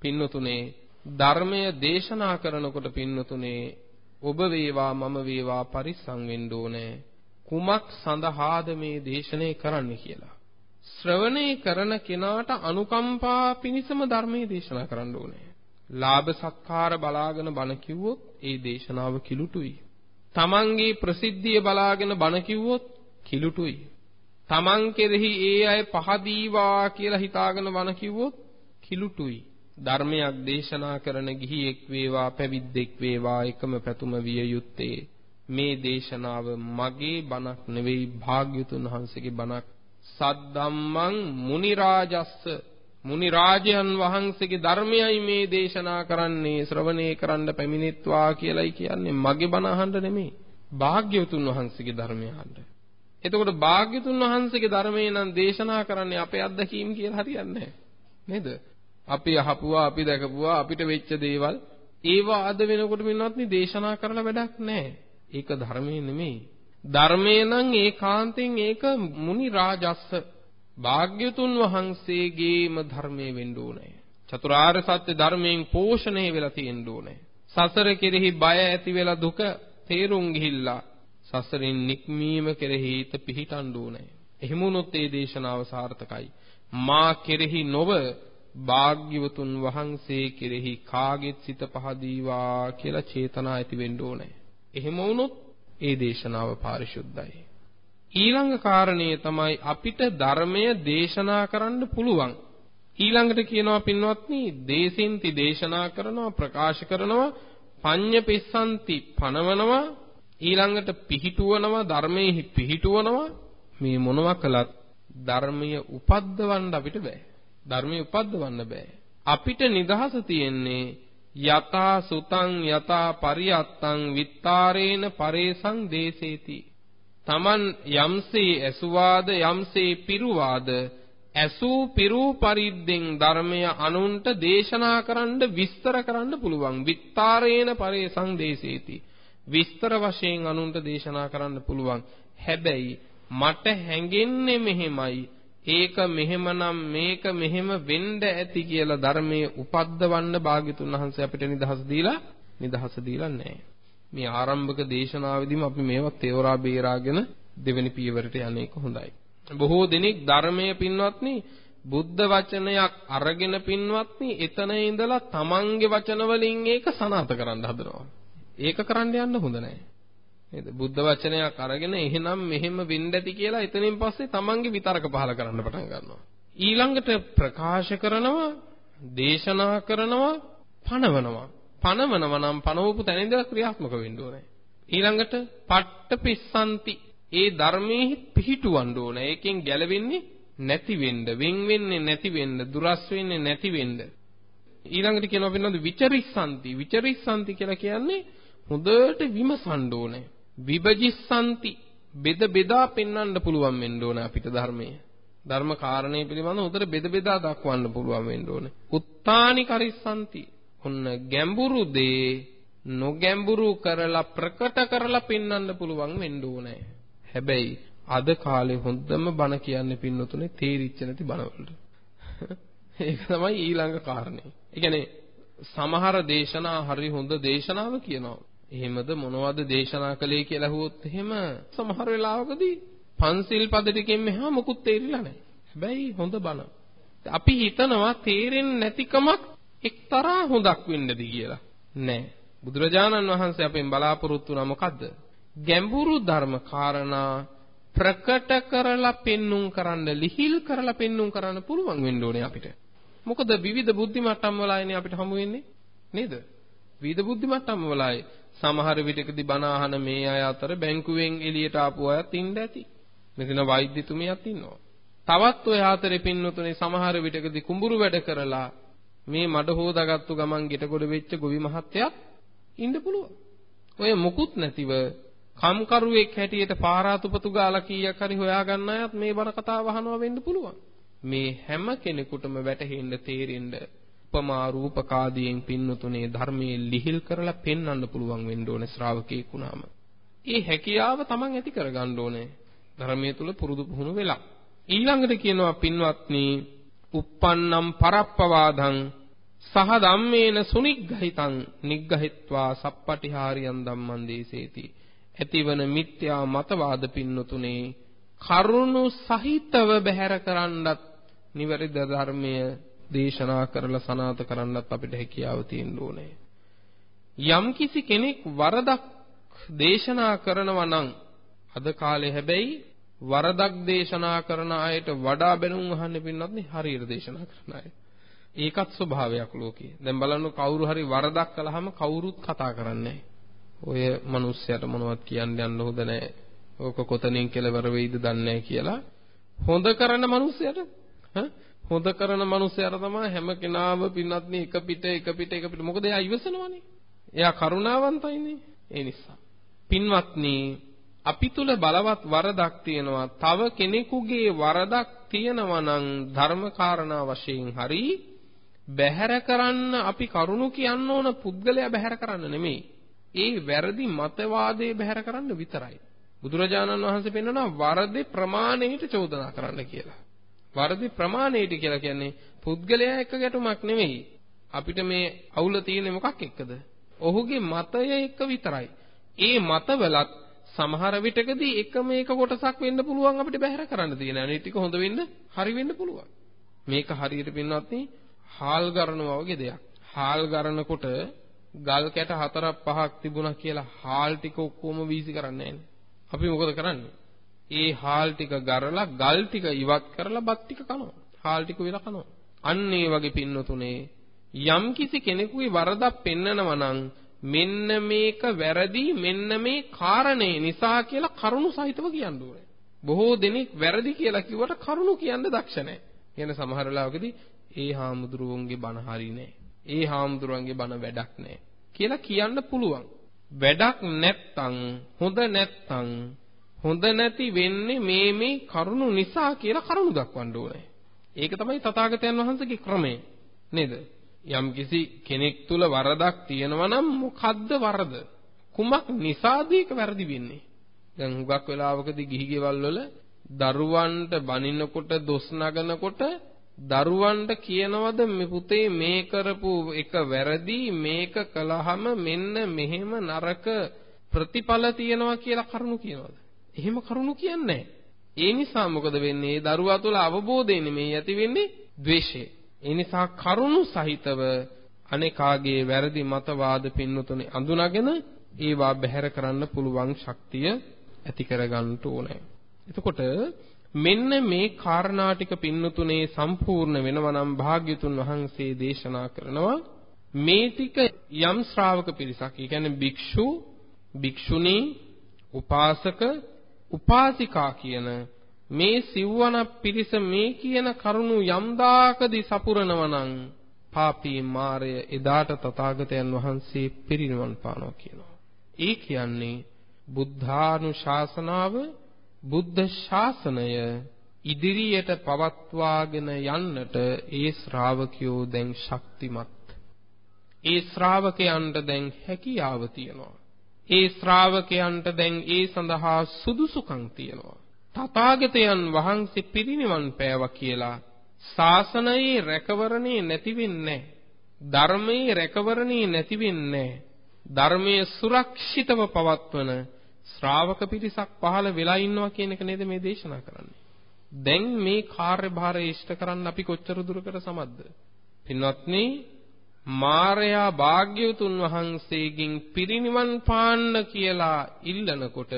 A: පින්නතුනේ ධර්මය දේශනා කරනකොට පින්නතුනේ ඔබ වේවා මම වේවා පරිස්සම් වෙන්න ඕනේ. කුමක් සඳහාද මේ දේශනේ කරන්නේ කියලා. ශ්‍රවණය කරන කෙනාට අනුකම්පා පිණිසම ධර්මයේ දේශනා කරන්න ඕනේ. ලාභ සත්කාර බලාගෙන බණ කිව්වොත් ඒ දේශනාව කිලුටුයි. තමන්ගේ ප්‍රසිද්ධිය බලාගෙන බණ කිව්වොත් කිලුටුයි. තමන් කෙරෙහි ඒ අය පහදීවා කියලා හිතාගෙන බණ කිව්වොත් කිලුටුයි. ධර්මයක් දේශනා කරන ගිහියෙක් වේවා පැවිද්දෙක් වේවා එකම පැතුම විය යුත්තේ. මේ දේශනාව මගේ බණක් නෙවෙයි භාග්‍යතුන් වහන්සේගේ බණක්. සද්දම්මං මුනි රාජස්ස. මුනි රාජයන් වහන්සේගේ ධර්මයයි මේ දේශනා කරන්නේ ශ්‍රවණය කරන්න පැමිණෙත්වා කියලයි කියන්නේ. මගේ බණ අහන්න නෙමෙයි භාග්‍යවතුන් වහන්සේගේ ධර්මය අහන්න. එතකොට භාග්‍යතුන් වහන්සේගේ ධර්මයේ නම් දේශනා කරන්නේ අපේ අත්දැකීම් කියලා හරියන්නේ නේද? අපි අහපුවා, අපි දැකපුවා, අපිට වෙච්ච දේවල් ඒවා අද වෙනකොට මින්වත්නි දේශනා කරලා වැඩක් නැහැ. ඒක ධර්මයේ නෙමෙයි. ධර්මයේ නම් ඒකාන්තයෙන් ඒක මුනි රාජස්ස භාග්‍යතුන් වහන්සේගේම ධර්මයේ වෙන්න ඕනේ. චතුරාර්ය සත්‍ය ධර්මයෙන් පෝෂණය වෙලා තියෙන්න ඕනේ. සසර කෙරෙහි බය ඇති වෙලා දුක තේරුම් ගිහිල්ලා සසරින් නික්මීම කෙරෙහි හිත පිහිටන්න ඕනේ. එහෙම වුණොත් ඒ දේශනාව සාර්ථකයි. මා කෙරෙහි නොව භාග්‍යවතුන් වහන්සේ කෙරෙහි කාගෙත් සිත පහදීවා කියලා චේතනා ඇති වෙන්න ඕනේ. එහෙම වුණොත් ඒ දේශනාව පාරිශුද්ධයි. ඊළඟ කාරණේ තමයි අපිට ධර්මය දේශනා කරන්න පුළුවන්. ඊළඟට කියනවා පින්වත්නි දේසින්ති දේශනා කරනවා ප්‍රකාශ කරනවා පඤ්ඤ පිස්සන්ති පනවනවා ඊළඟට පිහිටුවනවා ධර්මයේ පිහිටුවනවා මේ මොනවා කළත් ධර්මීය උපද්දවන්න අපිට බෑ ධර්මීය උපද්දවන්න බෑ අපිට නිදහස තියෙන්නේ යතා සුතං යතා පරියත්තං විත්තාරේන පරේසං දේසේති තමන් යම්සේ ඇසුවාද යම්සේ පිරුවාද ඇසූ පිරූ පරිද්දෙන් ධර්මය අනුන්ට දේශනා කරන්න විස්තර කරන්න පුළුවන්. විත්තාරේන පරේ සංදේශේති. විස්තර වශයෙන් අනුන්ට දේශනා කරන්න පුළුවන්. හැබැයි මට හැඟෙන්නේ මෙහෙමයි. ඒක මෙහෙමනම් මේක මෙහෙම වෙන්න ඇති කියලා ධර්මයේ උපද්දවන්න භාග්‍යතුන් වහන්සේ අපිට නිදහස දීලා නිදහස දීලා නැහැ. මේ ආරම්භක දේශනාවෙදිම අපි මේවා තේවරා බේරාගෙන දෙවෙනි පියවරට යන්නේක හොඳයි. බොහෝ දෙනෙක් ධර්මයේ පින්වත්නි බුද්ධ වචනයක් අරගෙන පින්වත්නි එතන ඉඳලා තමන්ගේ වචන වලින් ඒක සනාථ කරන්න හදනවා. ඒක කරන්න යන්න හොඳ නැහැ. නේද? බුද්ධ වචනයක් අරගෙන එහෙනම් මෙහෙම වෙන්න ඇති කියලා එතනින් පස්සේ තමන්ගේ විතරක පහල කරන්න පටන් ගන්නවා. ඊළඟට ප්‍රකාශ කරනවා, දේශනා කරනවා, පණවනවා. පණවනවා නම් පණවපු තැන ඉඳලා ක්‍රියාත්මක වෙන්න ඕනේ. ඊළඟට පට්ට පිස්සන්ති ඒ ධර්මයේ පිහිටුවන්න ඕන. ඒකෙන් ගැලවෙන්නේ නැති වෙන්න, වෙන් වෙන්නේ නැති වෙන්න, දුරස් වෙන්නේ නැති වෙන්න. ඊළඟට කියනවා වෙනවද විචරිස්සanti. විචරිස්සanti කියලා කියන්නේ හොඳට විමසන්න ඕනේ. විභජිස්සanti. බෙද බෙදා පෙන්වන්න පුළුවන් වෙන්න ඕන අපිට ධර්මයේ. ධර්ම කාරණේ පිළිබඳව හොඳට බෙද බෙදා දක්වන්න පුළුවන් වෙන්න ඕනේ. උත්තානි කරිස්සanti. ඔන්න ගැඹුරු දේ නොගැඹුරු කරලා ප්‍රකට කරලා පෙන්වන්න පුළුවන් වෙන්න ඕනේ. හැබැයි අද කාලේ හොඳම බණ කියන්නේ පින්නතුනේ තේරිච්ච නැති බණවලට. ඒක තමයි ඊළඟ කාරණේ. ඒ කියන්නේ සමහර දේශනා හරි හොඳ දේශනාව කියනවා. එහෙමද මොනවද දේශනා කළේ කියලා අහුවොත් එහෙම සමහර වෙලාවකදී පන්සිල් පද ටිකෙන් මෙහා මොකුත් තේරිලා නැහැ. හැබැයි හොඳ බණ. අපි හිතනවා තේරෙන්නේ නැතිකමක් එක්තරා හොඳක් වෙන්නද කියලා. නෑ. බුදුරජාණන් වහන්සේ අපෙන් බලාපොරොත්තු වුණා මොකද්ද? ගැඹුරු ධර්ම කාරණා ප්‍රකට කරලා පෙන්눔 කරන්න ලිහිල් කරලා පෙන්눔 කරන්න පුළුවන් වෙන්න ඕනේ අපිට. මොකද විවිධ බුද්ධි මට්ටම් වලයිනේ අපිට හමු වෙන්නේ නේද? විවිධ බුද්ධි මට්ටම් වලයි සමහර විටකදී බණ අහන මේ අය අතර බැංකුවෙන් එළියට ආපු අයත් ඉන්න ඇති. මෙතන වෛද්‍යතුමියක් ඉන්නවා. තවත් ඔය ආතරේ පින්නතුනේ සමහර විටකදී කුඹුරු වැඩ කරලා මේ මඩ හොදාගත්තු ගමන් ගෙටගොඩ වෙච්ච ගොවි මහත්තයක් ඉන්න පුළුවන්. ඔය මුකුත් නැතිව කම්කරුවෙක් හැටියට පාරාතුපතු ගාලා කීයක් හරි හොයාගන්න අයත් මේ බණ කතාව අහනවා වෙන්න පුළුවන්. මේ හැම කෙනෙකුටම වැටහෙන්න තේරෙන්න උපමා රූපකාදීන් පින්නතුනේ ධර්මයේ ලිහිල් කරලා පෙන්වන්න පුළුවන් වෙන්න ඕනේ ශ්‍රාවකෙක් වුණාම. ඒ හැකියාව Taman ඇති කරගන්න ඕනේ. ධර්මයේ තුල පුරුදු පුහුණු වෙලා. ඊළඟට කියනවා පින්වත්නි, uppannam parappavadhang සහ ධම්මේන සුනිග්ගහිතං නිග්ගහිත්වා සප්පටිහාරියන් ධම්මං දේසේති ඇතිවන මිත්‍යා මතවාද පින්නතුනේ කරුණු සහිතව බැහැර කරන්නත් නිවැරදි ධර්මය දේශනා කරලා සනාත කරන්නත් අපිට හැකියාව තියෙන්න ඕනේ. යම්කිසි කෙනෙක් වරදක් දේශනා කරනවා නම් අද කාලේ හැබැයි වරදක් දේශනා කරන අයට වඩා බැනුම් අහන්න පින්නත් නේ හරියට දේශනා කරන අය. ඒකත් ස්වභාවයක් ලෝකේ. දැන් බලන්න කවුරු හරි වරදක් කළාම කවුරුත් කතා කරන්නේ ඔය මිනිස්සයාට මොනවත් කියන්න යන්න හොඳ නැහැ. ඕක කොතනින් කෙලවර වෙයිද දන්නේ කියලා. හොඳ කරන මිනිස්සයාට හොඳ කරන මිනිස්සයාට තමයි හැම කෙනාම පින්වත්නි එක පිට එක පිට එක පිට මොකද එයා ඉවසනවනේ. එයා කරුණාවන්තයිනේ. ඒ නිසා. පින්වත්නි අපි තුල බලවත් වරදක් තියෙනවා. තව කෙනෙකුගේ වරදක් තියෙනවා නම් ධර්මකාරණා වශයෙන් හරි බැහැර කරන්න අපි කරුණු කියන්න ඕන පුද්ගලයා බැහැර කරන්න නෙමෙයි. ඒ වැරදි මතවාදයේ බැහැර කරන්න විතරයි. බුදුරජාණන් වහන්සේ පෙන්වනවා වරදේ ප්‍රමාණයට චෝදනා කරන්න කියලා. වරදි ප්‍රමාණයට කියලා කියන්නේ පුද්ගලයා එක්ක ගැටුමක් නෙමෙයි. අපිට මේ අවුල තියෙන්නේ මොකක් එක්කද? ඔහුගේ මතය එක්ක විතරයි. ඒ මතවලත් සමහර විටකදී එකම එක කොටසක් වෙන්න පුළුවන් අපිට බැහැර කරන්න තියෙන. අනිත් ටික හොඳ වෙන්න, හරි වෙන්න පුළුවන්. මේක හරියට පින්වත්නි හාල් ගරනවා වගේ දෙයක්. හාල් ගරනකොට ගල් කැට හතරක් පහක් තිබුණා කියලා හාල් ටික ඔක්කොම වීසි කරන්නේ අපි මොකද කරන්නේ? ඒ හාල් ටික ගරලා ගල් ටික ඉවත් කරලා බත් ටික කනවා. හාල් ටික විලා කනවා. අන්න ඒ වගේ පින්නතුනේ යම් කිසි කෙනෙකුගේ වරදක් පෙන්නනවා නම් මෙන්න මේක වැරදි මෙන්න මේ කාරණේ නිසා කියලා කරුණු සහිතව කියන්න ඕනේ. බොහෝ දෙනෙක් වැරදි කියලා කිව්වට කරුණු කියන්න දක්ෂ නැහැ. කියන සමහර වෙලාවකදී ඒ හාමුදුරුවන්ගේ බණ හරි නෑ. ඒ හාමුදුරුවන්ගේ බණ වැඩක් නෑ කියලා කියන්න පුළුවන්. වැඩක් නැත්තම් හොඳ නැත්තම් හොඳ නැති වෙන්නේ මේ මේ කරුණු නිසා කියලා කරුණු දක්වන්න ඕනේ. ඒක තමයි තථාගතයන් වහන්සේගේ ක්‍රමය. නේද? යම්කිසි කෙනෙක් තුල වරදක් තියෙනවා නම් මොකද්ද වරද? කුමක් නිසාද ඒක වැරදි වෙන්නේ? දැන් හුඟක් වෙලාවකදී ගිහි ගෙවල් වල දරුවන්ට බනිනකොට දොස් නගනකොට දරුවන්ට කියනවද මේ පුතේ මේ කරපු එක වැරදි මේක කළාම මෙන්න මෙහෙම නරක ප්‍රතිඵල තියෙනවා කියලා කරුණු කියනවද? එහෙම කරුණු කියන්නේ ඒ නිසා මොකද වෙන්නේ? දරුවා තුළ අවබෝධය නෙමෙයි ඇති වෙන්නේ ද්වේෂය. ඒ නිසා කරුණු සහිතව අනේකාගේ වැරදි මතවාද පින්නතුනේ අඳුනගෙන ඒවා බැහැර කරන්න පුළුවන් ශක්තිය ඇති කරගන්න ඕනේ. එතකොට මෙන්න මේ කාරණා ටික පින්නතුනේ සම්පූර්ණ වෙනවා නම් භාග්‍යතුන් වහන්සේ දේශනා කරනවා මේ ටික යම් ශ්‍රාවක පිරිසක්, ඒ කියන්නේ භික්ෂු, භික්ෂුණී, උපාසක, උපාසිකා කියන මේ සිව්වන පිරිස මේ කියන කරුණු යම් දාකදී සපුරනවා නම් පාපී මාරය එදාට තථාගතයන් වහන්සේ පිරිනිවන් පානවා කියනවා. ඒ කියන්නේ බුද්ධානුශාසනාව බුද්ධ ශාසනය ඉදිරියට පවත්වාගෙන යන්නට ඒ ශ්‍රාවකයෝ දැන් ශක්තිමත්. ඒ ශ්‍රාවකයන්ට දැන් හැකියාව තියෙනවා. ඒ ශ්‍රාවකයන්ට දැන් ඒ සඳහා සුදුසුකම් තියෙනවා. තථාගතයන් වහන්සේ පිරිනිවන් පෑවා කියලා ශාසනයේ රැකවරණේ නැති වෙන්නේ ධර්මයේ රැකවරණේ නැති වෙන්නේ ධර්මයේ සුරක්ෂිතව පවත්වන ශ්‍රාවක පිරිසක් පහළ වෙලා ඉන්නවා කියන එක නේද මේ දේශනා කරන්නේ. දැන් මේ කාර්යභාරය ඉෂ්ට කරන්න අපි කොච්චර දුරකට සමත්ද? පින්වත්නි, මාරයා භාග්‍යවතුන් වහන්සේගෙන් පිරිනිවන් පාන්න කියලා ඉල්ලනකොට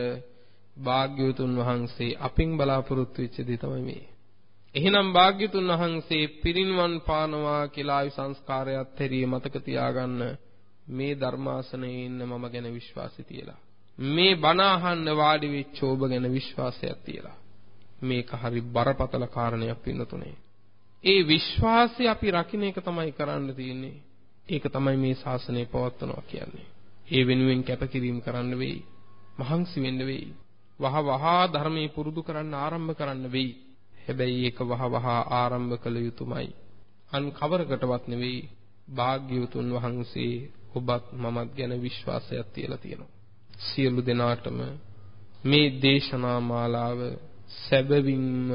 A: භාග්‍යවතුන් වහන්සේ අපින් බලාපොරොත්තු වෙච්ච දේ තමයි මේ. එහෙනම් භාග්‍යතුන් වහන්සේ පිරිනිවන් පානවා කියලා ආයු සංස්කාරයත් හැරිය මතක තියාගන්න මේ ධර්මාසනයේ ඉන්න මම ගැන විශ්වාසය තියලා. මේ බණ අහන්න වාඩි වෙච්ච ඔබ ගැන විශ්වාසයක් තියලා. මේක හරි බරපතල කාරණයක් වෙනතුනේ. ඒ විශ්වාසය අපි රකින්න එක තමයි කරන්න තියෙන්නේ. ඒක තමයි මේ ශාසනය පවත්වනවා කියන්නේ. ඒ වෙනුවෙන් කැපකිරීම කරන්න වෙයි. මහන්සි වෙන්න වෙයි. වහ වහා ධර්මයේ පුරුදු කරන්න ආරම්භ කරන්න වෙයි. හැබැයි ඒක වහ වහා ආරම්භ කළ යුතුමයි. අන් කවරකටවත් නෙවෙයි භාග්‍යවතුන් වහන්සේ ඔබත් මමත් ගැන විශ්වාසයක් තියලා තියෙනවා. සියලු දෙනාටම මේ දේශනා මාලාව සැබවින්ම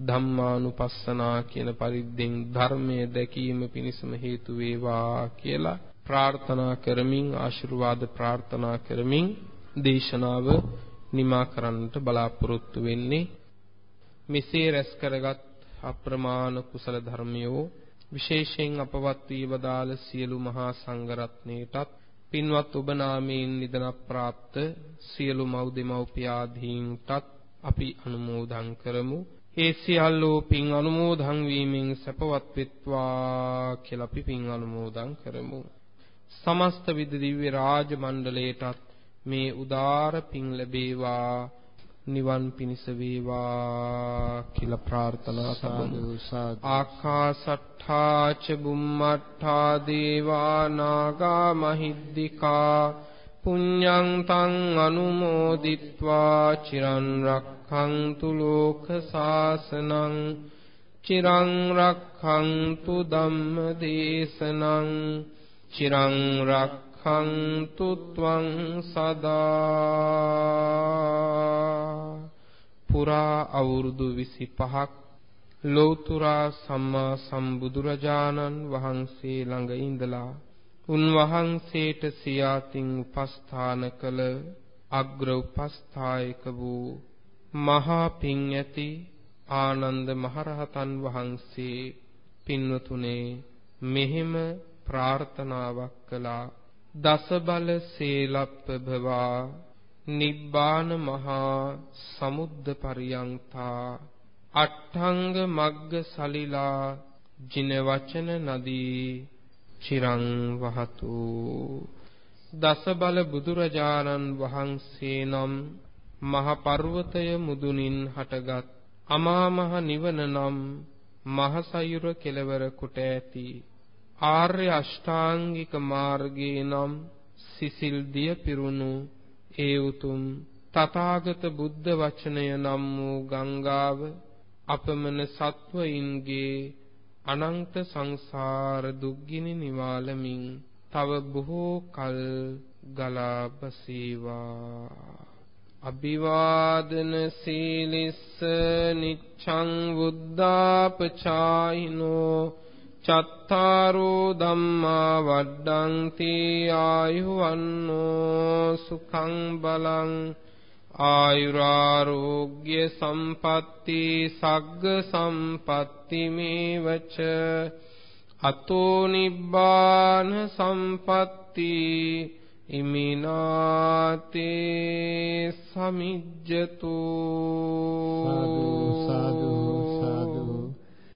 A: ධම්මානුපස්සනා කියන පරිද්දෙන් ධර්මයේ දැකීම පිණිසම හේතු වේවා කියලා ප්‍රාර්ථනා කරමින් ආශිර්වාද ප්‍රාර්ථනා කරමින් දේශනාව නිමා කරන්නට බලාපොරොත්තු වෙන්නේ මෙසේ රැස් කරගත් අප්‍රමාණ කුසල ධර්මියෝ විශේෂයෙන් අපවත් වී වදාළ සියලු මහා සංඝරත්නයටත් පින්වත් ඔබ නාමයෙන් නිදන ප්‍රාප්ත සියලු මව් දෙමව්පියාදීන්ටත් අපි අනුමෝදන් කරමු. ඒ සියල්ලෝ පින් අනුමෝදන් වීමෙන් සැපවත් වෙත්වා කියලා අපි පින් අනුමෝදන් කරමු. සමස්ත විද දිව්‍ය රාජ මණ්ඩලයටත් මේ උදාර පින් ලැබේවා නිවන් පිණිස වේවා කියලා ප්‍රාර්ථනා කරමු ආකාසට්ඨා ච බුම්මට්ඨා දේවා නාග මහිද්దికා පුඤ්ඤං තං අනුමෝදිත්වා චිරන් රක්ඛන්තු ලෝක සාසනං චිරං රක්ඛන්තු ධම්ම දේශනං චිරං රක්ඛන්තු ත්වං සදා පුරා අවුරුදු 25ක් ලෞතුරා සම්මා සම්බුදුරජාණන් වහන්සේ ළඟ ඉඳලා උන්වහන්සේට සියාතින් උපස්ථාන කළ අග්‍ර උපස්ථායක වූ මහා පිං ඇති ආනන්ද මහරහතන් වහන්සේ පින්වතුනේ මෙහෙම ප්‍රාර්ථනාවක් කළා. දස බල සීලප්පභවා නිබ්බාන මහා සමුද්ද පරියන්තා අට්ඨංග මග්ග සලිලා ජින වචන නදී චිරං වහතු දස බල බුදුරජාණන් වහන්සේ නම් මහ පර්වතය මුදුනින් හටගත් අමා මහ නිවන නම් මහ සයුර කෙලවර කොට ඇති ආර්ය අෂ්ටාංගික මාර්ගේ නම් සිසිල් දිය පිරුණු ඒ උතුම් තථාගත බුද්ධ වචනය නම් වූ ගංගාව අපමණ සත්වයින්ගේ අනන්ත සංසාර දුක්ගිනි නිවාලමින් තව බොහෝ කල් ගලා බසීවා අභිවාදන සීලිස්ස නිච්ඡං බුද්ධාපචායිනෝ චත්තාරෝ ධම්මා වඩ්ඩಂತಿ ආයුවන්නෝ සුඛං බලං ආයුරාෝග්‍ය සම්පatti සග්ග සම්පatti මේවච. අතෝ නිබ්බාන සම්පatti ඉමිනාතේ සමිජ්ජතු.
B: සාදු සාදු.